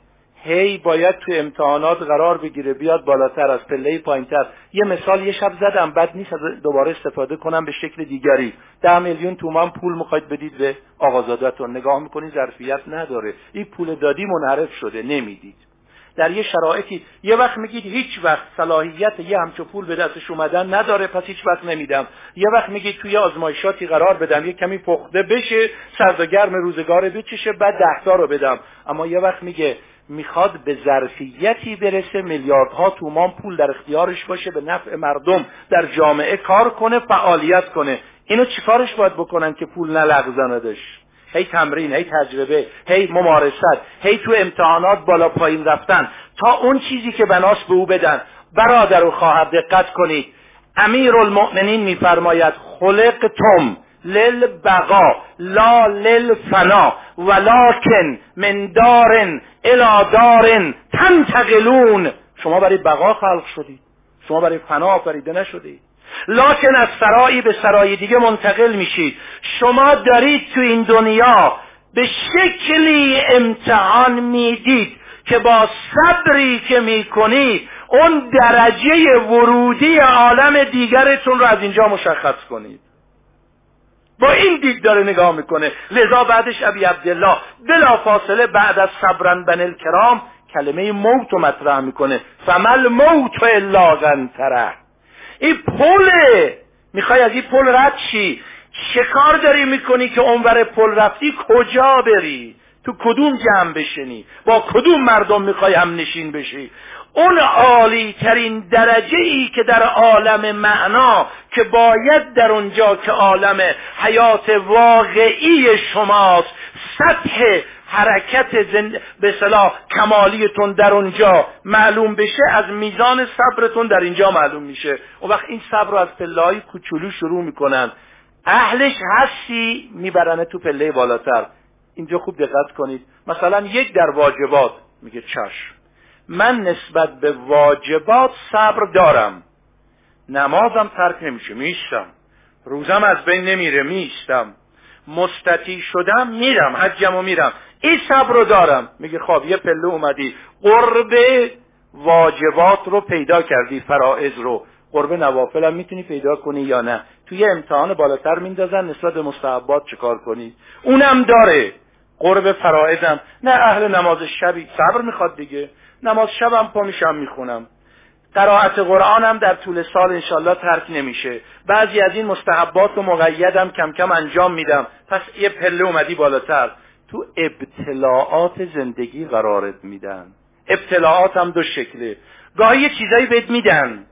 هی باید تو امتحانات قرار بگیره بیاد بالاتر از پله پایینتر. یه مثال یه شب زدم بد نیست دوباره استفاده کنم به شکل دیگری. ده میلیون تومان پول می‌خواید بدید به آقازادتون نگاه می‌کنید ظرفیت نداره. این پول دادی منحرف شده نمی‌دید. در یه شرایطی یه وقت میگید هیچ وقت صلاحیت یه همچو پول به دستش اومدن نداره پس هیچ وقت نمیدم. یه وقت میگید توی آزمایشاتی قرار بدم یه کمی پخته بشه سرد و گرم روزگار بچشه بعد دهتا رو بدم. اما یه وقت میگه می‌خواد به ظرفیتی برسه میلیاردها تومان پول در اختیارش باشه به نفع مردم در جامعه کار کنه فعالیت کنه. اینو چیکارش باید بکنن که پول نلغزاندش هی تمرین هی تجربه هی ممارست هی تو امتحانات بالا پایین رفتن. تا اون چیزی که بناس به او بدن. برادر و خواهر دقت کنید. امیر المؤمنین میفرماید خلق تم للبقا لا للفنا ولکن من دارن الى دارن تنتقلون. شما برای بقا خلق شدید. شما برای فنا آفریده نشدید. لکن از سرایی به سرای دیگه منتقل میشید. شما دارید تو این دنیا به شکلی امتحان می‌دید که با صبری که می‌کنید اون درجه ورودی عالم دیگرتون رو از اینجا مشخص کنید. با این دید داره نگاه می‌کنه. لذا بعدش ابی عبدالله بلا فاصله بعد از صبرن بن الکرام کلمه موت رو مطرح می‌کنه. فمل موت الا غنتره این پله! می‌خوای از این پل رد چی چه کار داری می‌کنی که اونور پل رفتی؟ کجا بری؟ تو کدوم جمع بشینی؟ با کدوم مردم می‌خوای هم نشین بشی؟ اون عالی ترین درجه ای که در عالم معنا که باید در اونجا که عالم حیات واقعی شماست سطح حرکت زند... به صلاح کمالیتون در اونجا معلوم بشه از میزان صبرتون در اینجا معلوم میشه. و وقت این صبر رو از پله کوچولو شروع می‌کنن. اهلش هستی میبرنه تو پله بالاتر. اینجا خوب دقت کنید. مثلا یک در واجبات میگه چشم من نسبت به واجبات صبر دارم. نمازم ترک نمیشه میشتم روزم از بین نمیره میشتم مستطیع شدم میرم حجم و میرم. این صبر رو دارم. میگه خب یه پله اومدی. قرب واجبات رو پیدا کردی فرائض رو. قرب نوافل هم می‌تونی پیدا کنی یا نه؟ توی امتحان بالاتر میندازن نسبت به مستحبات چکار کنی؟ اونم داره. قرب فرائضم. نه اهل نماز شبی صبر می‌خواد دیگه. نماز شبم پا میشم می‌خونم. قرائت قرآنم در طول سال انشالله ترک نمیشه. بعضی از این مستحبات و مقیدم کم کم انجام میدم. پس یه پله اومدی بالاتر. تو ابتلاعات زندگی قرارت میدن. ابتلاعات هم دو شکله. گاهی یه چیزایی بهت میدن.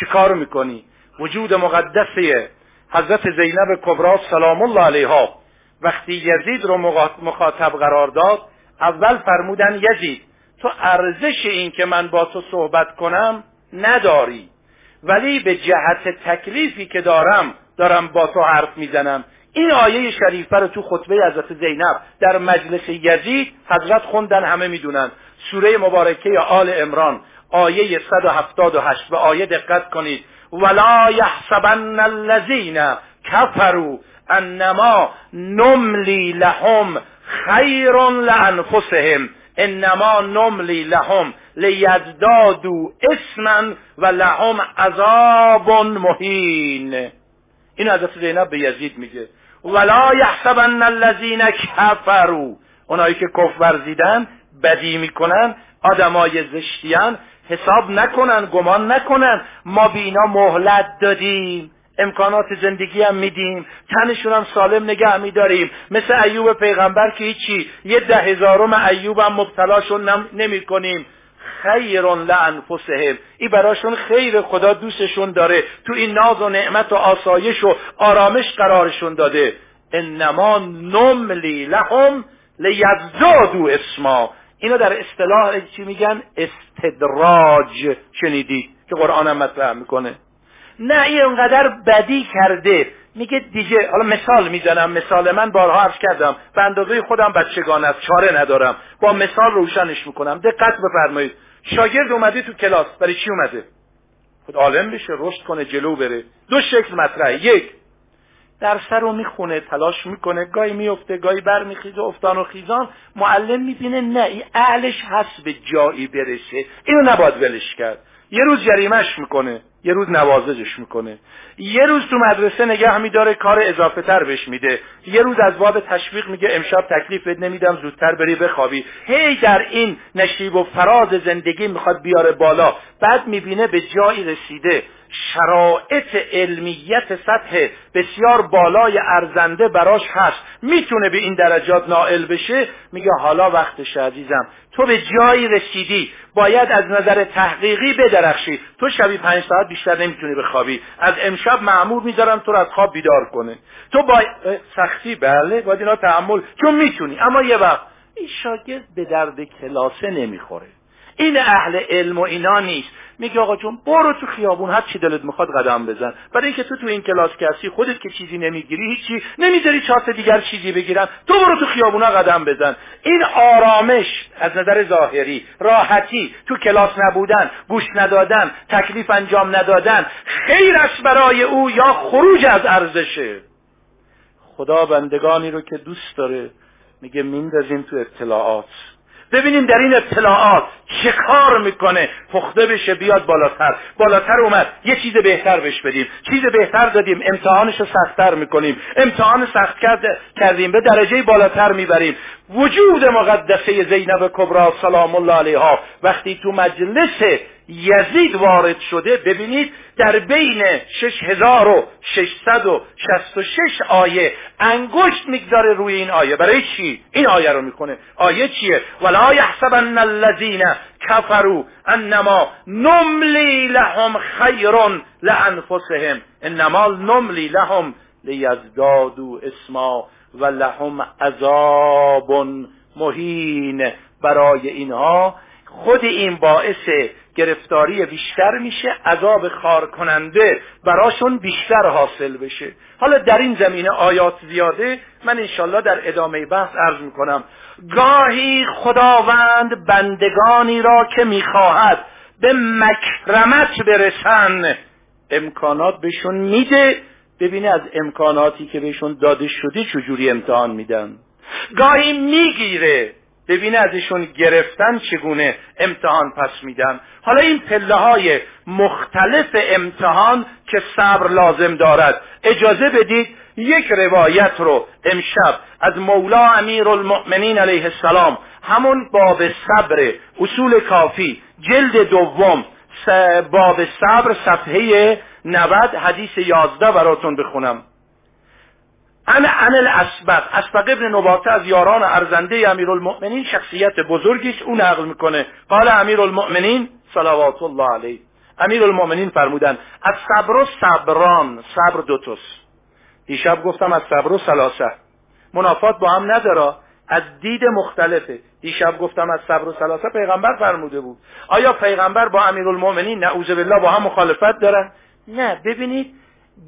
چه کار می‌کنی؟ وجود مقدسه. حضرت زینب کبرا سلام الله علیها. وقتی یزید رو مخاطب قرار داد اول فرمودن یزید. تو ارزش این که من با تو صحبت کنم نداری. ولی به جهت تکلیفی که دارم دارم با تو حرف می‌زنم. این آیه شریفه رو تو خطبه حضرت زینب در مجلس یزید حضرت خوندن همه می‌دونن. سوره مبارکه آل امران آیه 178 به آیه دقت کنید. ولا یحسبن الذین کفروا انما نملی لهم خیر لانفسهم انما نملی لهم لیزدادوا اسما و لهم عذاب مهین. این حضرت زینب به یزید میگه. ولا یحسبن الذین کفروا. اونایی که کفر ورزیدن بدی می‌کنن آدمای زشتیان حساب نکنن گمان نکنن. ما بینا مهلت دادیم. امکانات زندگی هم میدیم. تنشون هم سالم نگه میداریم. مثل ایوب پیغمبر که هیچی. یه ده هزارم ایوب هم مبتلاشون نمی کنیم خیرون لانفسهم. این براشون خیر خدا دوستشون داره. تو این ناز و نعمت و آسایش و آرامش قرارشون داده. انما نملی لهم لیزدادو اسما. اینا در اصطلاح چی میگن؟ استدراج. شنیدید که قرآن هم مطرح می‌کنه. نه این اونقدر بدی کرده. میگه دیگه حالا مثال می‌زنم مثال من بارها عرض کردم. به اندازه خودم بچگان است چاره ندارم. با مثال روشنش می‌کنم. دقت بفرمایید. شاگرد اومده تو کلاس. برای چی اومده؟ خود عالم بشه رشد کنه جلو بره. دو شکل مطرحه. یک درس رو می‌خونه تلاش می‌کنه. گاهی میفته گاهی برمیخیزه افتان و خیزان. معلم می‌بینه نه این اهلش هست به جایی برسه. اینو نباید ولش کرد. یه روز جریمش می‌کنه. یه روز نوازشش می‌کنه. یه روز تو مدرسه نگه میداره کار اضافه تر بهش میده. یه روز از باب تشویق میگه امشب تکلیف بد نمیدم زودتر بری بخوابی. هی در این نشیب و فراز زندگی می‌خواد بیاره بالا. بعد می‌بینه به جایی رسیده. شرایط علمیت سطح بسیار بالای ارزنده براش هست. می‌تونه به این درجات نائل بشه؟ میگه حالا وقتش عزیزم. تو به جایی رسیدی باید از نظر تحقیقی بدرخشی. تو شبی پنج ساعت بیشتر نمی‌تونی بخوابی. از امشب معمول می‌ذارم تو رو از خواب بیدار کنه. تو با سختی بله باید اینا تحمل چون می‌تونی اما یه وقت. این شاگرد به درد کلاسه نمی‌خوره. این اهل علم و اینا نیست. میگه آقا جون برو تو خیابون هر چی دلت می‌خواد قدم بزن. برای اینکه تو تو این کلاس کسی خودت که چیزی نمی‌گیری هیچی. نمی‌ذاری چهار دیگر چیزی بگیرن. تو برو تو خیابونا قدم بزن. این آرامش از نظر ظاهری راحتی تو کلاس نبودن گوش ندادن تکلیف انجام ندادن خیر است برای او یا خروج از ارزشه خدا بندگانی رو که دوست داره میگه میندازیم تو اطلاعات. ببینیم در این اطلاعات چه کار می‌کنه. پخته بشه بیاد بالاتر. بالاتر اومد. یه چیز بهتر بهش بدیم. چیز بهتر دادیم. امتحانش رو سختتر می‌کنیم. امتحان سخت کردیم. به درجه بالاتر می‌بریم. وجود مقدسه زینب کبرا سلام الله علیها. وقتی تو مجلس یزید وارد شده ببینید در بین 6666 آیه انگشت می‌گذاره روی این آیه. برای چی؟ این آیه رو می‌کنه آیه چیه؟ ولا یحسبن الذین کفروا انما نملی لهم خیر لانفسهم انما نملی لهم لیزدادوا اسما و لهم عذاب مهین برای اینها خود این باعث گرفتاری بیشتر میشه عذاب خار کننده براشون بیشتر حاصل بشه. حالا در این زمینه آیات زیاده من انشالله در ادامه بحث عرض می‌کنم. گاهی خداوند بندگانی را که می‌خواهد به مکرمت برسن امکانات بهشون میده. ببینه از امکاناتی که بهشون داده شده چجوری امتحان میدن. گاهی می‌گیره ببینه ازشون گرفتن چگونه امتحان پس میدن. حالا این پله های مختلف امتحان که صبر لازم دارد. اجازه بدید یک روایت رو امشب از مولا امیر المؤمنین علیه السلام همون باب صبر اصول کافی جلد دوم باب صبر صفحه 90 حدیث 11 براتون بخونم. انا ان الاسبق. اسبق ابن نباته از یاران ارزنده امیرالمؤمنین شخصیت بزرگی است او نقل می‌کنه. قال امیرالمؤمنین صلوات الله علیه. امیر المؤمنین فرمودن از صبر و صبران صبر دوتاست دیشب گفتم از صبر و سلاسه منافات با هم نداره. از دید مختلفه. دیشب گفتم از صبر و سلاسه پیغمبر فرموده بود. آیا پیغمبر با امیرالمؤمنین نعوذ بالله با هم مخالفت دارن؟ نه. ببینید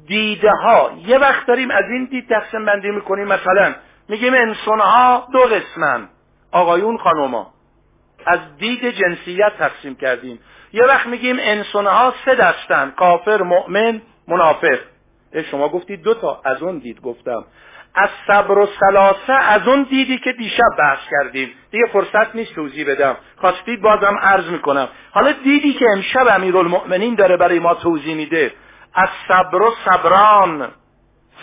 دیده ها یه وقت داریم از این دید تقسیم بندی می‌کنیم. مثلا میگیم انسان ها دو قسمن. آقایون خانوما. از دید جنسیت تقسیم کردیم. یه وقت میگیم انسان ها سه دستن. کافر مؤمن منافق. شما گفتید دو تا از اون دید گفتم. از صبر و سلاسه از اون دیدی که دیشب بحث کردیم. دیگه فرصت نیست توضیح بدم. خواستید بازم عرض می‌کنم. حالا دیدی که امشب امیرالمؤمنین داره برای ما توضیح میده. از صبر و صبران.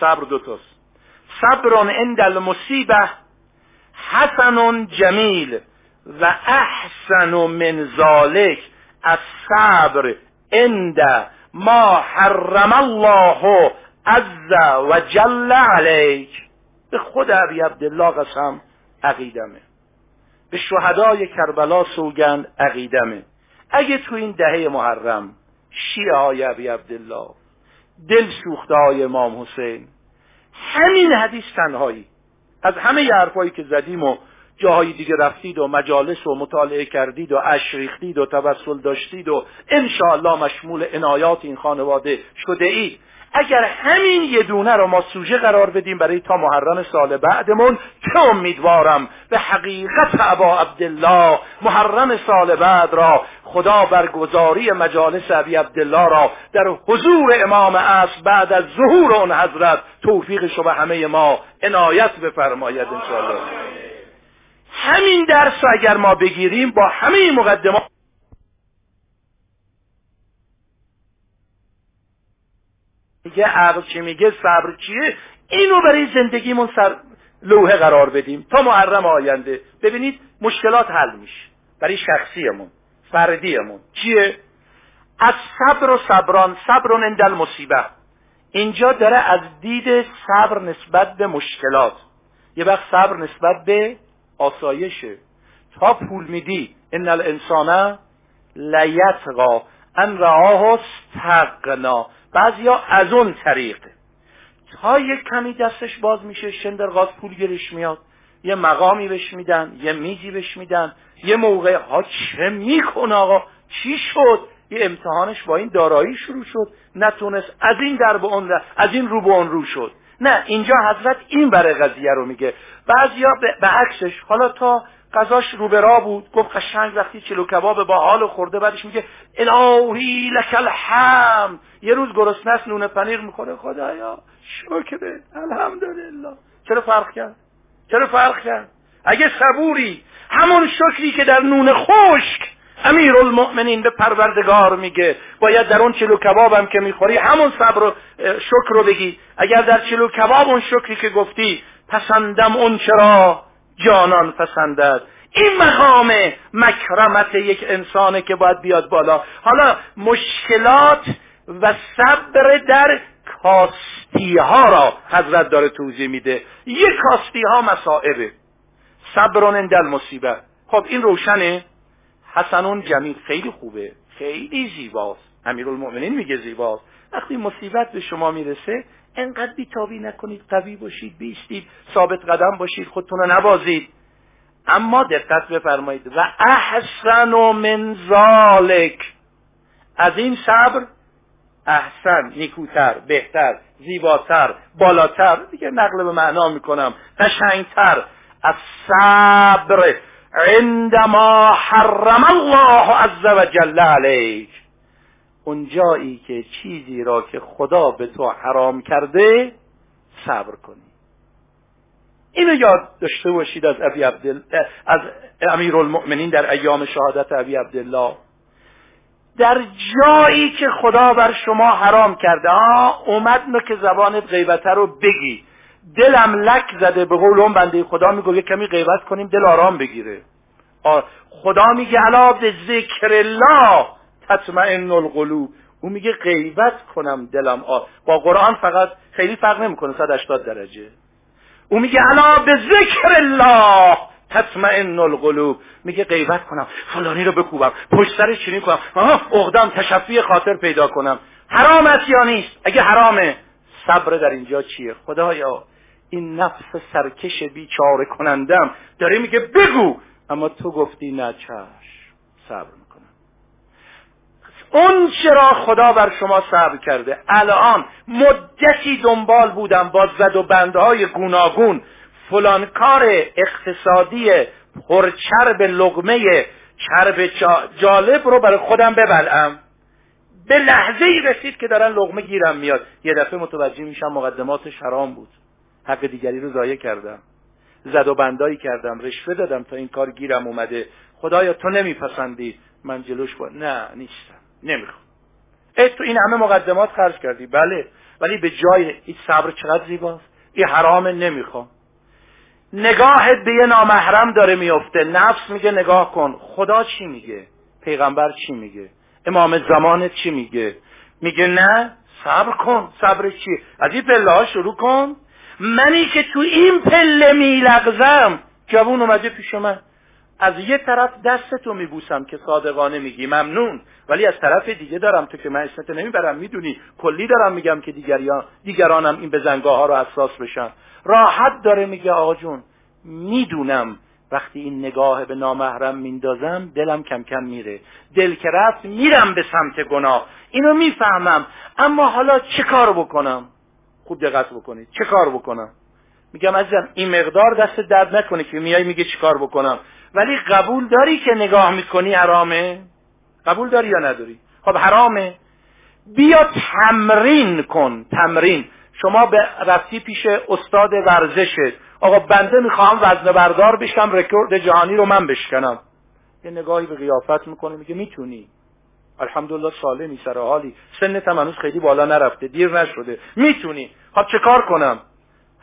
صبر دوتاست صبرون عند المصیبه حسن جمیل و احسن من ذالک از صبر عند ما حرم الله عز و جل علیک. به خود عبی عبدالله قسم عقیدمه. به شهدای کربلا سوگند عقیدمه. اگه تو این دهه محرم شیعه های عبی عبدالله دل سوخته های امام حسین. همین حدیث تنهایی. از همه حرفایی که زدیم و جاهای دیگه رفتید و مجالس و مطالعه کردید و اشریختید و توسل داشتید و انشاءالله مشمول عنایات این خانواده شده اید. اگر همین یه دونه رو ما سوژه قرار بدیم برای تا محرم سال بعدمون که امیدوارم به حقیقت عبا عبدالله محرم سال بعد را خدا برگزاری مجالس ابی عبدالله را در حضور امام اصل بعد از ظهور اون حضرت توفیق به همه ما عنایت بفرماید انشاءالله. همین درس رو اگر ما بگیریم با همه مقدمات میگه عقل چی میگه؟ صبر چیه؟ اینو برای زندگیمون سر لوحه قرار بدیم تا محرم آینده. ببینید مشکلات حل میشه برای شخصیمون فردیمون. چیه؟ از صبر و صبران صبرون اندل مصیبه. اینجا داره از دید صبر نسبت به مشکلات. یه وقت صبر نسبت به آسایشه. تا پول میدی ان الانسان لیتقا ان رآه استغنا. بعضیا از اون طریق. تا یک کمی دستش باز میشه شندرغاز پول گرش میاد. یه مقامی بهش میدن یه میزی بهش میدن. یه موقع ها چه می‌کنه آقا؟ چی شد؟ یه امتحانش با این دارایی شروع شد. نتونست از این در به اون از این رو به اون رو شد. نه اینجا حضرت این برای قضیه رو میگه. بعضیا به عکسش حالا تا غذاش رو را بود. گفت قشنگ وقتی چلو کباب با حال خورده. بعدش میگه الهی لک الحمد. یه روز گرسنه است نون پنیر می‌خوره. خدایا شکر الحمدلله. چرا فرق کرد؟ چرا فرق کرد؟ اگه صبوری همون شکری که در نون خشک امیر المؤمنین به پروردگار میگه. باید در اون چلو کبابم که می‌خوری همون صبر و شکر رو بگی. اگر در چلو کباب اون شکری که گفتی پسندم اون چرا؟ جانان پسندد. این مقام مکرمت یک انسانه که باید بیاد بالا. حالا مشکلات و صبر در کاستی ها را حضرت داره توضیح میده. یک کاستی ها مسائبه صبرون اندل مصیبه خب این روشنه؟ حسنون جمیل خیلی خوبه. خیلی زیباست. امیرالمؤمنین میگه زیباست. وقتی مصیبت به شما می‌رسه انقدر بیتابی نکنید قوی باشید بیستید ثابت قدم باشید خودتون رو نبازید. اما دقت بفرمایید. و احسن من ذالک. از این صبر احسن نیکوتر بهتر زیباتر بالاتر. دیگه نقل به معنا می‌کنم. قشنگتر. از صبر عندما حرم الله عز و جل علیک. اون جایی که چیزی را که خدا به تو حرام کرده صبر کنی. اینو یاد داشته باشید از ابی عبدال از امیر المؤمنین در ایام شهادت ابی عبدالله. در جایی که خدا بر شما حرام کرده ها اومد نو که زبانت غیبته رو بگی. دلم لک زده به قول اون بنده خدا میگه یه کمی غیبت کنیم دل آرام بگیره. خدا میگه علا به ذکر الله تطمئن القلوب. او میگه غیبت کنم دلم. آ با قرآن فقط خیلی فرق نمی‌کنه 180 درجه. او میگه علا به ذکر الله تطمئن القلوب. میگه غیبت کنم فلانی رو بکوبم پشت سرش چنین کنم اقدام تشفی خاطر پیدا کنم. حرام است یا نیست؟ اگه حرامه. صبر در اینجا چیه؟ خدایا این نفس سرکش بیچاره کنندم. داره میگه بگو اما تو گفتی نه صبر اون چرا خدا بر شما صبر کرده؟ الان مدتی دنبال بودم با زد و بندهای گوناگون. فلان کار اقتصادی پرچرب لغمه چرب جالب رو برای خودم ببلم به لحظه ای رسید که دارن لغمه گیرم میاد. یه دفعه متوجه میشم مقدماتش حرام بود. حق دیگری رو ضایع کردم. زد و بندایی کردم. رشوه دادم تا این کار گیرم اومده. خدایا تو نمیپسندی. من جلوش با نه نیستم. نمی‌خوام. ای تو این همه مقدمات خرج کردی. بله. ولی به جای این صبر چقدر زیباست؟ این حرام نمی‌خوام. نگاهت به یه نامحرم داره میفته. نفس میگه نگاه کن. خدا چی میگه؟ پیغمبر چی میگه؟ امام زمانت چی میگه؟ میگه نه. صبر کن. صبر چی از این پله ها شروع کن. منی که تو این پله میلغزم. جوون اومده پیش من. از یه طرف دستتو میبوسم که صادقانه میگی. ممنون. ولی از طرف دیگه دارم تو که من اسمت نمی‌برم. می‌دونی؟ کلی دارم میگم که دیگریان دیگرانم این بزنگاه ها رو اساس بشن. راحت داره میگه آقا جون می‌دونم. وقتی این نگاه به نامحرم میندازم دلم کم کم میره. دل که رفت میرم به سمت گناه. اینو می‌فهمم. اما حالا چه کار بکنم؟ خوب دقت بکنید. چه کار بکنم؟ میگم عزیزم این مقدار دست درد نکنه که میای میگه چه کار بکنم. ولی قبول داری که نگاه می‌کنی حرامه؟ قبول داری یا نداری؟ خب حرامه. بیا تمرین کن تمرین. شما به رفتی پیش استاد ورزشت. آقا بنده می‌خوام وزن بردار بشم رکورد جهانی رو من بشکنم. یه نگاهی به قیافت می‌کنه میگه می‌تونی. الحمدلله سالمی سر حالی. سنت هم هنوز خیلی بالا نرفته دیر نشده. می‌تونی. خب چه کار کنم؟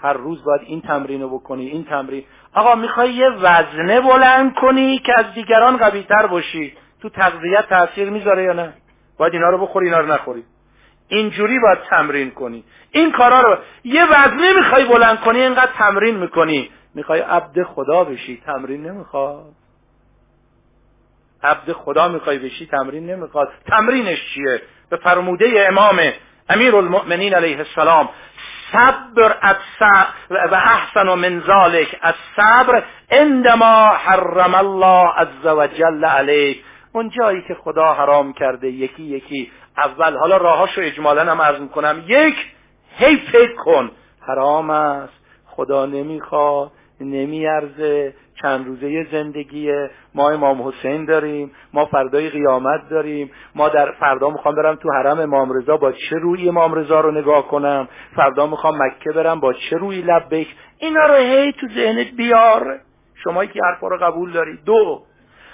هر روز باید این تمرین رو بکنی این تمرین. آقا می‌خوای یه وزنه بلند کنی که از دیگران قوی تر باشی؟ تو تغذیت تاثیر می‌ذاره یا نه؟ باید اینا رو بخوری اینا رو نخوری. اینجوری باید تمرین کنی. این کارا رو یه وزنه می‌خوای بلند کنی اینقدر تمرین می‌کنی. می‌خوای عبد خدا بشی تمرین نمی‌خواد. عبد خدا می‌خوای بشی تمرین نمی‌خواد. تمرینش چیه؟ به فرموده امام امیر المؤمنین علیه السلام صبر و احسن من ذالک الصبر عندما حرم الله عز وجل علیک اون جایی که خدا حرام کرده یکی یکی. اول حالا راهاشو اجمالا هم عرض می‌کنم. یک هی فکر کن. حرام است. خدا نمی‌خواد نمیارزه. چند روزه زندگیه ما امام حسین داریم ما فردای قیامت داریم. ما در فردا می‌خوام برم تو حرم امام رضا. با چه روی امام رضا رو نگاه کنم؟ فردا می‌خوام مکه برم. با چه روی لبیک اینا رو هی تو ذهنت بیار. شما که حرفا رو قبول داری. دو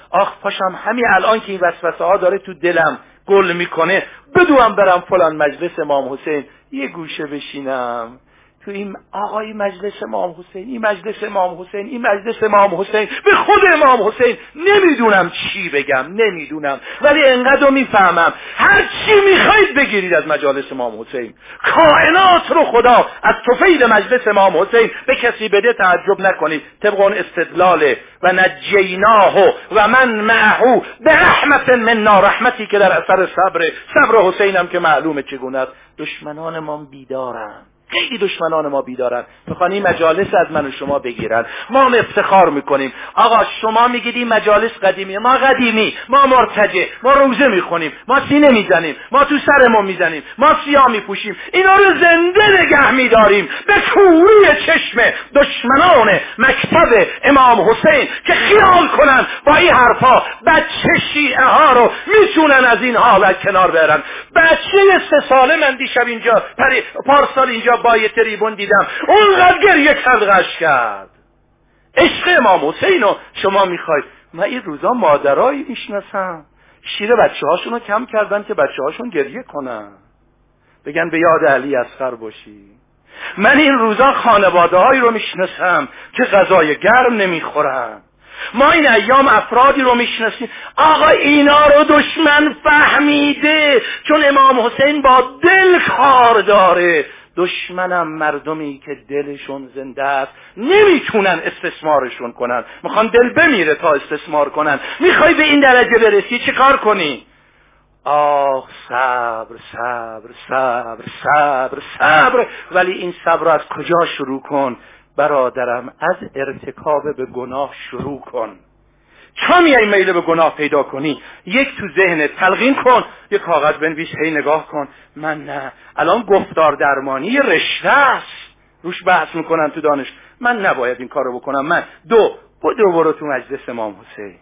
آخ پاشم همین الان که این وسوسه ها داره تو دلم گل می‌کنه بدوم برم فلان مجلس امام حسین. یه گوشه بشینم. تو این آقای مجلس امام حسین این مجلس امام حسین این مجلس امام حسین. به خود امام حسین نمی‌دونم چی بگم نمی‌دونم. ولی انقدر می‌فهمم. هر چی می‌خواید بگیرید از مجالس امام حسین. کائنات رو خدا از توفیل مجلس امام حسین به کسی بده تعجب نکنید. طبق اون استدلاله و نجیناه و من معهو به رحمت من رحمتی که در اثر صبر صبر حسینم که معلومه چگونه است. دشمنان ما بیدارن خیلی دشمنان ما بیدارن. می‌خوان این مجالس از من و شما بگیرن. ما هم افتخار می‌کنیم. آقا شما میگید این مجالس قدیمی ما قدیمی. ما مرتجه ما روزه می‌خونیم. ما سینه می‌زنیم. ما تو سرمون می‌زنیم. ما سیاه میپوشیم. اینا رو زنده نگه میداریم. به کوری چشم دشمنان مکتب امام حسین که خیال کنن با این حرفا بچه شیعه ها رو می‌تونن از این حالت کنار برن. بچه سه ساله من دیشب اینجا پارسال اینجا با یه تریبون دیدم. اونقدر گریه کرد کرد. عشق امام حسین رو شما می‌خواید. من این روزا مادرایی می‌شناسم. شیر بچه هاشون رو کم کردن که بچه هاشون گریه کنن. بگن به یاد علی اصغر باشی. من این روزا خانواده هایی رو می‌شناسم که غذای گرم نمی‌خورن. ما این ایام افرادی رو می‌شناسیم. آقا اینا رو دشمن فهمیده چون امام حسین با دل کار داره. دشمنم مردمی که دلشون زنده است نمی‌تونن استثمارشون کنن. می‌خوان دل بمیره تا استثمار کنن. می‌خوای به این درجه برسی چه کار کنی؟ آه صبر صبر صبر صبر صبر. ولی این صبر از کجا شروع کن؟ برادرم از ارتکاب به گناه شروع کن. چون میای میل به گناه پیدا کنی؟ یک تو ذهن تلقین کن یک کاغذ بنویس هی نگاه کن. من نه. الان گفتار درمانی رشته است. روش بحث می‌کنن تو دانش. من نباید این کارو بکنم. من. دو بدو برو تو مجلس امام حسین.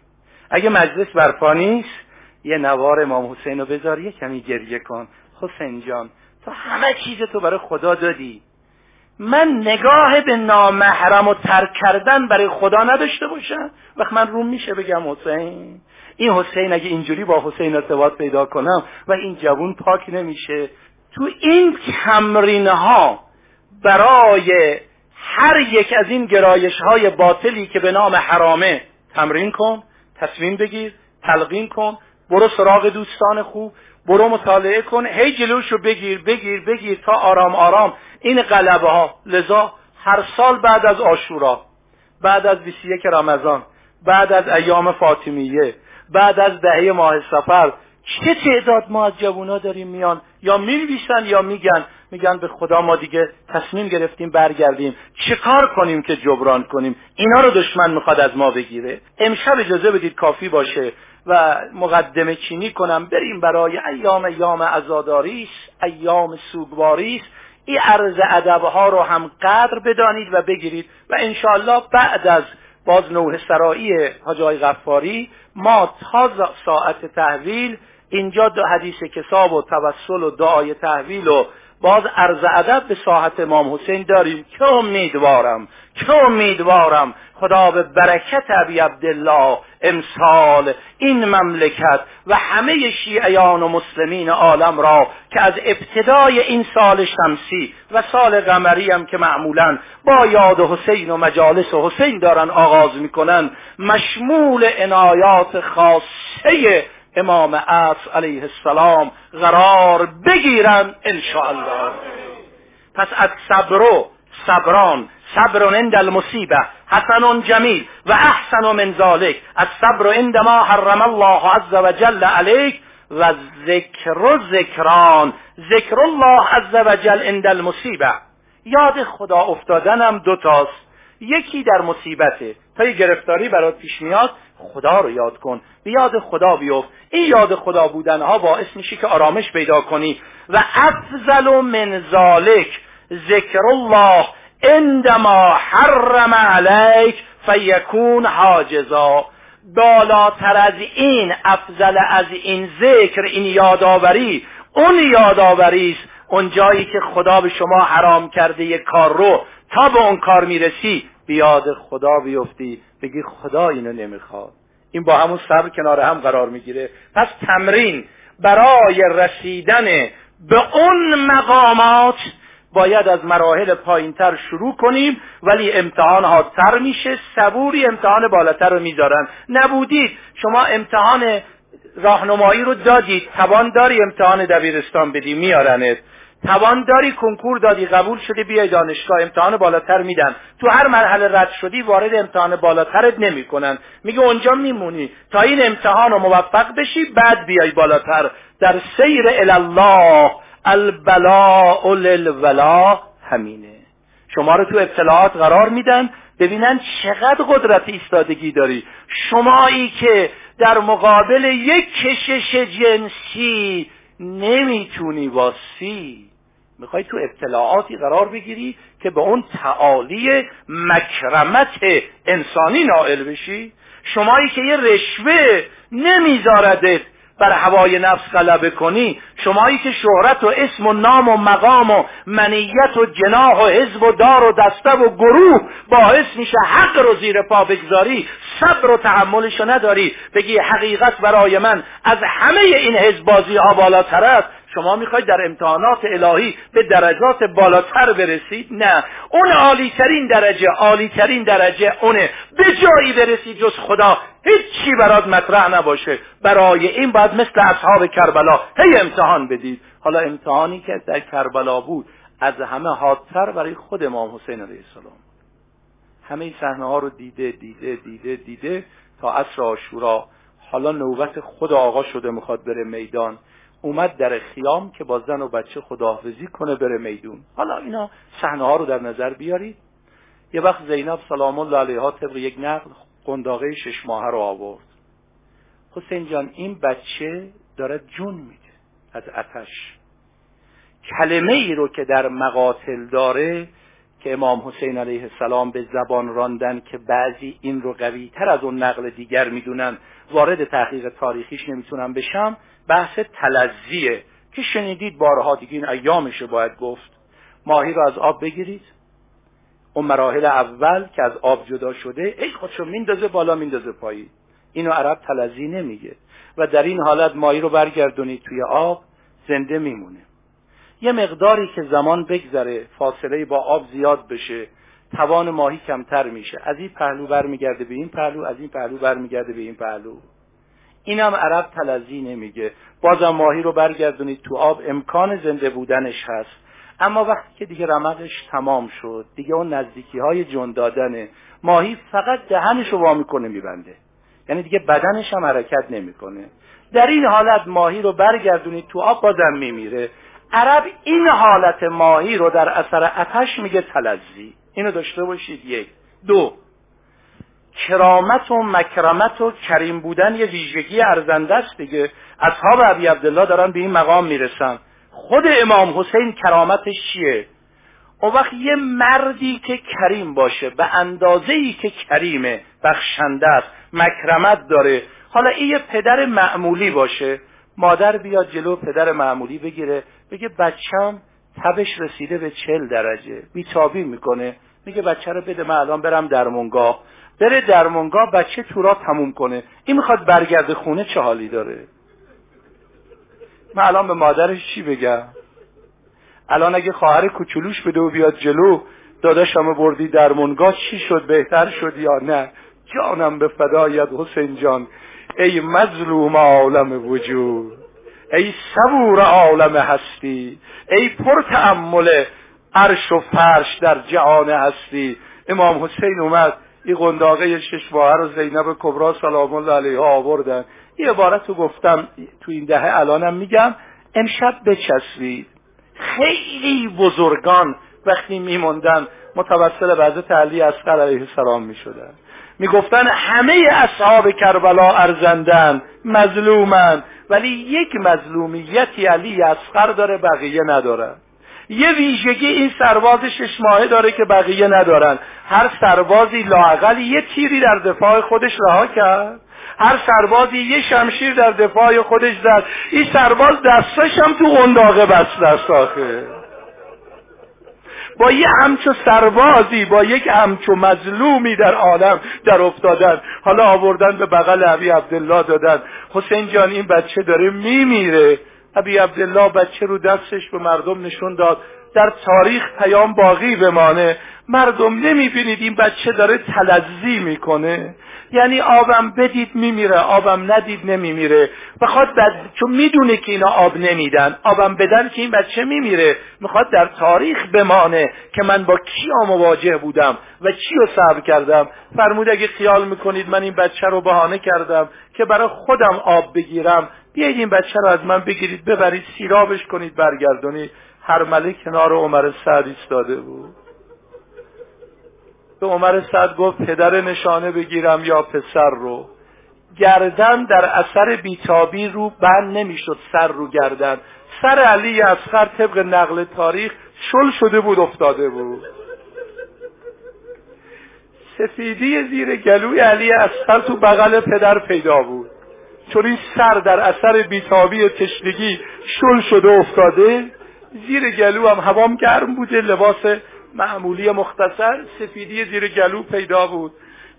اگه مجلس برپا نیست یه نوار امام حسین رو بذار یه کمی گریه کن. حسین جان تو همه چیز تو برای خدا دادی. من نگاه به نامحرم و ترک کردن برای خدا نداشته باشم. وقت من روم میشه بگم حسین. این حسین اگه اینجوری با حسین ارتباط پیدا کنم و این جوون پاک نمیشه. تو این تمرین ها برای هر یک از این گرایش های باطلی که به نام حرامه تمرین کن تصمیم بگیر تلقین کن برو سراغ دوستان خوب برو مطالعه کن. هی جلوش رو بگیر بگیر بگیر تا آرام آرام. این غلبه ها لذا هر سال بعد از آشورا بعد از 21 رمضان بعد از ایام فاطمیه بعد از دهه ماه سفر چه تعداد ما از جوونا داریم میان؟ یا میرویسن یا میگن؟ میگن به خدا ما دیگه تصمیم گرفتیم برگردیم. چه کار کنیم که جبران کنیم؟ اینا رو دشمن می‌خواد از ما بگیره. امشب اجازه بدید کافی باشه و مقدمه چینی کنم. بریم برای ایام ایام ازاداریس ایام سوگواریس. این عرض ادبها رو هم قدر بدانید و بگیرید و انشاءالله بعد از باز نوه سرایی حاجای غفاری ما تا ساعت تحویل اینجا دو حدیث کساب و توسل و دعای تحویل و باز عرض ادب به ساحت امام حسین داریم که امیدوارم که امیدوارم خدا به برکت ابی عبدالله امسال این مملکت و همه شیعیان و مسلمین عالم را که از ابتدای این سال شمسی و سال قمری هم که معمولا با یاد حسین و مجالس حسین دارن آغاز می‌کنن مشمول عنایات خاصه امام عصر علیه السلام قرار بگیرن انشاءالله. پس از صبر صبران صبر عند المصیبه حسن جمیل و احسن من ذلك. الصبر عند ما حرم الله عز وجل عليك و ذکر و ذکران ذکر الله عز وجل عند المصیبه یاد خدا افتادنم دوتاست یکی در مصیبته. تا یه گرفتاری برات پیش میاد. خدا رو یاد کن. به یاد خدا بیفت. این یاد خدا بودنها باعث میشه که آرامش پیدا کنی. و افضل من ذالک ذکر الله عندما حرم علیک فیکون حاجزا. بالاتر از این افضل از این ذکر این یادآوری. اون یادآوری است اون جایی که خدا به شما حرام کرده یک کار رو. تا به اون کار می‌رسی بیاد خدا بیفتی بگی خدا اینو نمی‌خواد. این با همون صبر کنار هم قرار می‌گیره. پس تمرین برای رسیدن به اون مقامات باید از مراحل پایینتر شروع کنیم ولی امتحان ها تر میشه صبوری امتحان بالاتر رو می‌ذارن. نبودید. شما امتحان راهنمایی رو دادید. توان داری امتحان دبیرستان بدی میارنت. توان داری کنکور دادی قبول شدی بیای دانشگاه امتحان بالاتر میدن. تو هر مرحله رد شدی وارد امتحان بالاترت نمی‌کنن. میگه اونجا میمونی. تا این امتحان رو موفق بشی بعد بیای بالاتر. در سیر الله البلاء للولا همینه. شما رو تو ابتلاعات قرار میدن ببینن چقدر قدرت ایستادگی داری. شمایی که در مقابل یک کشش جنسی نمی‌تونی واسی. می‌خوای تو ابتلاعاتی قرار بگیری که به اون تعالی مکرمت انسانی نائل بشی. شمایی که یه رشوه نمیذاردت بر هوای نفس غلبه کنی شمایی که شهرت و اسم و نام و مقام و منیت و جناح و حزب و دار و دسته و گروه باعث میشه حق رو زیر پا بگذاری صبر و تحملشو نداری. بگی حقیقت برای من از همه این حزبازی ها بالاتر است. شما می‌خواید در امتحانات الهی به درجات بالاتر برسید؟ نه. اون عالیترین درجه عالیترین درجه اونه. به جایی برسید جز خدا هیچی برات مطرح نباشه. برای این باید مثل اصحاب کربلا هی امتحان بدید. حالا امتحانی که در کربلا بود از همه حادتر برای خود امام حسین علیه السلام همه صحنه ها رو دیده دیده دیده دیده تا عصر آشورا حالا نوبت خود آقا شده می‌خواد بره میدان. اومد در خیام که با زن و بچه خداحافظی کنه بره میدون. حالا اینا صحنه ها رو در نظر بیارید. یه وقت زینب سلام الله علیها طبق یک نقل قنداقه شش ماهه رو آورد. حسین جان این بچه داره جون میده از اتش کلمه ای رو که در مقاتل داره که امام حسین علیه السلام به زبان راندن که بعضی این رو قوی تر از اون نقل دیگر می‌دونن وارد تحقیق تاریخیش نمی‌تونم بشم. بحث تلزیه که شنیدید بارها دیگه این ایامشه باید گفت. ماهی رو از آب بگیرید. اون مراحل اول که از آب جدا شده ای خودشو میندازه بالا میندازه پایی اینو عرب تلزی نمیگه. و در این حالت ماهی رو برگردونید توی آب زنده میمونه. یه مقداری که زمان بگذره فاصله با آب زیاد بشه توان ماهی کمتر میشه. از این پهلو برمیگرده به این پهلو از این پهلو برمیگرده به این پهلو. اینم عرب تلزی نمیگه. بازم ماهی رو برگردونید تو آب. امکان زنده بودنش هست. اما وقتی که دیگه رمقش تمام شد دیگه اون نزدیکی های جون دادنه. ماهی فقط دهنش رو وا می‌کنه میبنده. یعنی دیگه بدنش هم حرکت نمی‌کنه. در این حالت ماهی رو برگردونید تو آب بازم میمیره. عرب این حالت ماهی رو در اثر اتش میگه تلزی اینو داشته باشید. یک. دو. کرامت و مکرمت و کریم بودن یه ویژگی ارزنده است دیگه. اصحاب ابی عبدالله دارن به این مقام می‌رسن. خود امام حسین کرامتش چیه؟ اون وقت یه مردی که کریم باشه به اندازه ای که کریمه بخشنده است مکرمت داره. حالا این یه پدر معمولی باشه. مادر بیاد جلو پدر معمولی بگیره بگه بچم تبش رسیده به چل درجه. بیتابی می‌کنه. میگه بچه رو بده من الان برم درمونگاه بره درمونگاه بچه تو را تموم کنه. این می‌خواد برگرد خونه چه حالی داره؟ من الان به مادرش چی بگم؟ الان اگه خواهر کوچولوش بده و بیاد جلو داداشم بردی درمونگاه چی شد؟ بهتر شد یا نه؟ جانم به فدایت حسین جان. ای مظلوم عالم وجود. ای صبور عالم هستی. ای پر تعمل عرش و فرش در جهان هستی. امام حسین اومد. این قنداقه شش ماهه رو زینب کبرا سلام الله علیها آوردن. این عبارت رو گفتم تو این دهه الانم میگم امشب بچسبید. خیلی بزرگان وقتی میموندن متوسل وضع علی اصغر علیه السلام می‌شدن. می‌گفتن همه اصحاب کربلا ارزندن مظلومن. ولی یک مظلومیتی علی اصغر داره بقیه ندارن. یه ویژگی این سرباز شش ماهه داره که بقیه ندارن. هر سربازی لاقل یه تیری در دفاع خودش رها کرد. هر سربازی یه شمشیر در دفاع خودش زد. این سرباز دستش هم تو قنداقه بست دست آخه. با یه همچو سربازی با یک همچو مظلومی در عالم در افتادن. حالا آوردن به بغل عبی عبدالله دادن. حسین جان این بچه داره میمیره. ابی عبدالله بچه رو دستش به مردم نشون داد. در تاریخ پیام باقی بمانه. مردم نمی‌بینید این بچه داره تلزی می‌کنه. یعنی آبم بدید میمیره آبم ندید نمیمیره. بخواد بد... چون می‌دونه که اینا آب نمیدن آبم بدن که این بچه میمیره. می‌خواد در تاریخ بمانه که من با کیا مواجه بودم و چی رو صبر کردم. فرمود اگه خیال می‌کنید من این بچه رو بهانه کردم که برای خودم آب بگیرم. بیایید این بچه رو از من بگیرید ببرید سیرابش کنید برگردونید. هر مله کنار عمر سعد ایستاده بود. به عمر سعد گفت پدر نشانه بگیرم یا پسر رو. گردن در اثر بیتابی رو بند نمی‌شد سر رو گردن. سر علی اصغر طبق نقل تاریخ شل شده بود افتاده بود. سفیدی زیر گلوی علی اصغر تو بغل پدر پیدا بود. چون این سر در اثر بیتابی تشنگی شل شده افتاده زیر گلو هم هوام گرم بوده لباس معمولی مختصر سفیدی زیر گلو پیدا بود.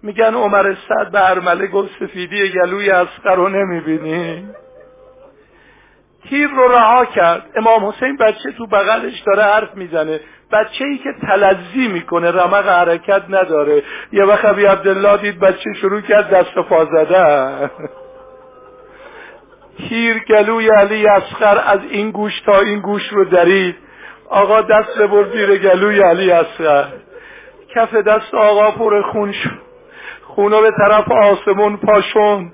میگن عمر صد به ارمله گفت سفیدی گلوی اسقر رو نمی‌بینی. تیر رو رها کرد. امام حسین بچه تو بغلش داره حرف می‌زنه. بچه ای که تلزی می‌کنه رمق حرکت نداره. یه وقت عبدالله دید بچه شروع کرد دست پا زدن. تیر گلوی علی اسخر از این گوش تا این گوش رو درید. آقا دست ببر زیر گلوی علی اصغر. کف دست آقا پر خون شد خونو به طرف آسمون پاشون.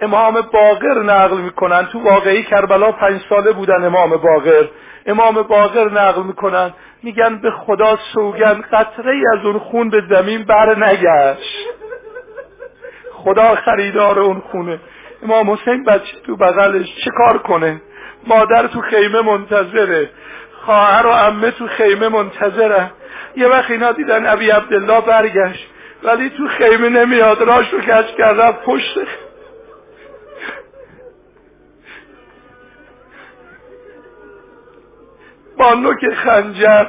امام باقر نقل می‌کنن. تو واقعی کربلا پنج ساله بودن امام باقر. امام باقر نقل می‌کنن. میگن به خدا سوگن قطره ای از اون خون به زمین بر نگشت. خدا خریدار اون خونه. امام حسین بچه تو بغلش چه کار کنه؟ مادر تو خیمه منتظره. خواهر و عمه تو خیمه منتظره. یه وقت اینا دیدن ابی عبدالله برگشت ولی تو خیمه نمیاد. راش رو کش کرده پشت. با نوک خنجر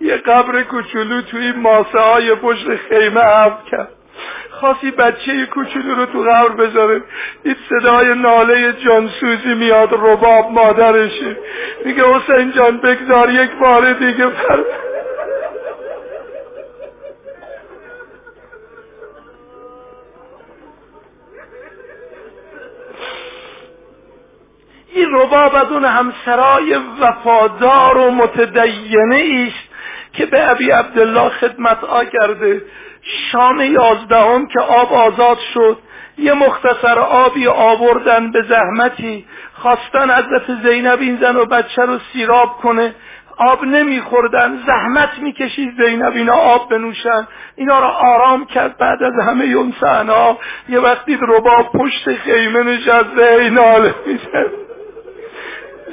یه قبر کوچولو توی ماسه های پشت خیمه حفظ کرد. خاصی بچه کوچولو رو تو قبر بذاره. این صدای ناله جانسوزی میاد رباب مادرشه. میگه حسین جان بگذار یک بار دیگه. پر این رباب از اون همسرای وفادار و متدینه است که به ابی عبدالله خدمت آ کرده شام یازدهم که آب آزاد شد. یه مختصر آبی آوردن به زحمتی. خواستن حضرت زینب این زن و بچه رو سیراب کنه. آب نمیخوردن. زحمت می‌کشید زینب اینا آب بنوشن. اینا رو آرام کرد بعد از همه اون صحنه یه وقتی رباب پشت خیمه نشسته ایناله میزن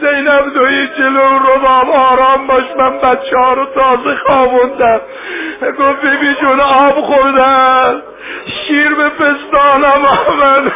زینب دوی جلو رو آرام باش. من بچه ها رو تازه خوابوندم. گفت بیبی جون آب خوردن. شیر به پستانم آمد.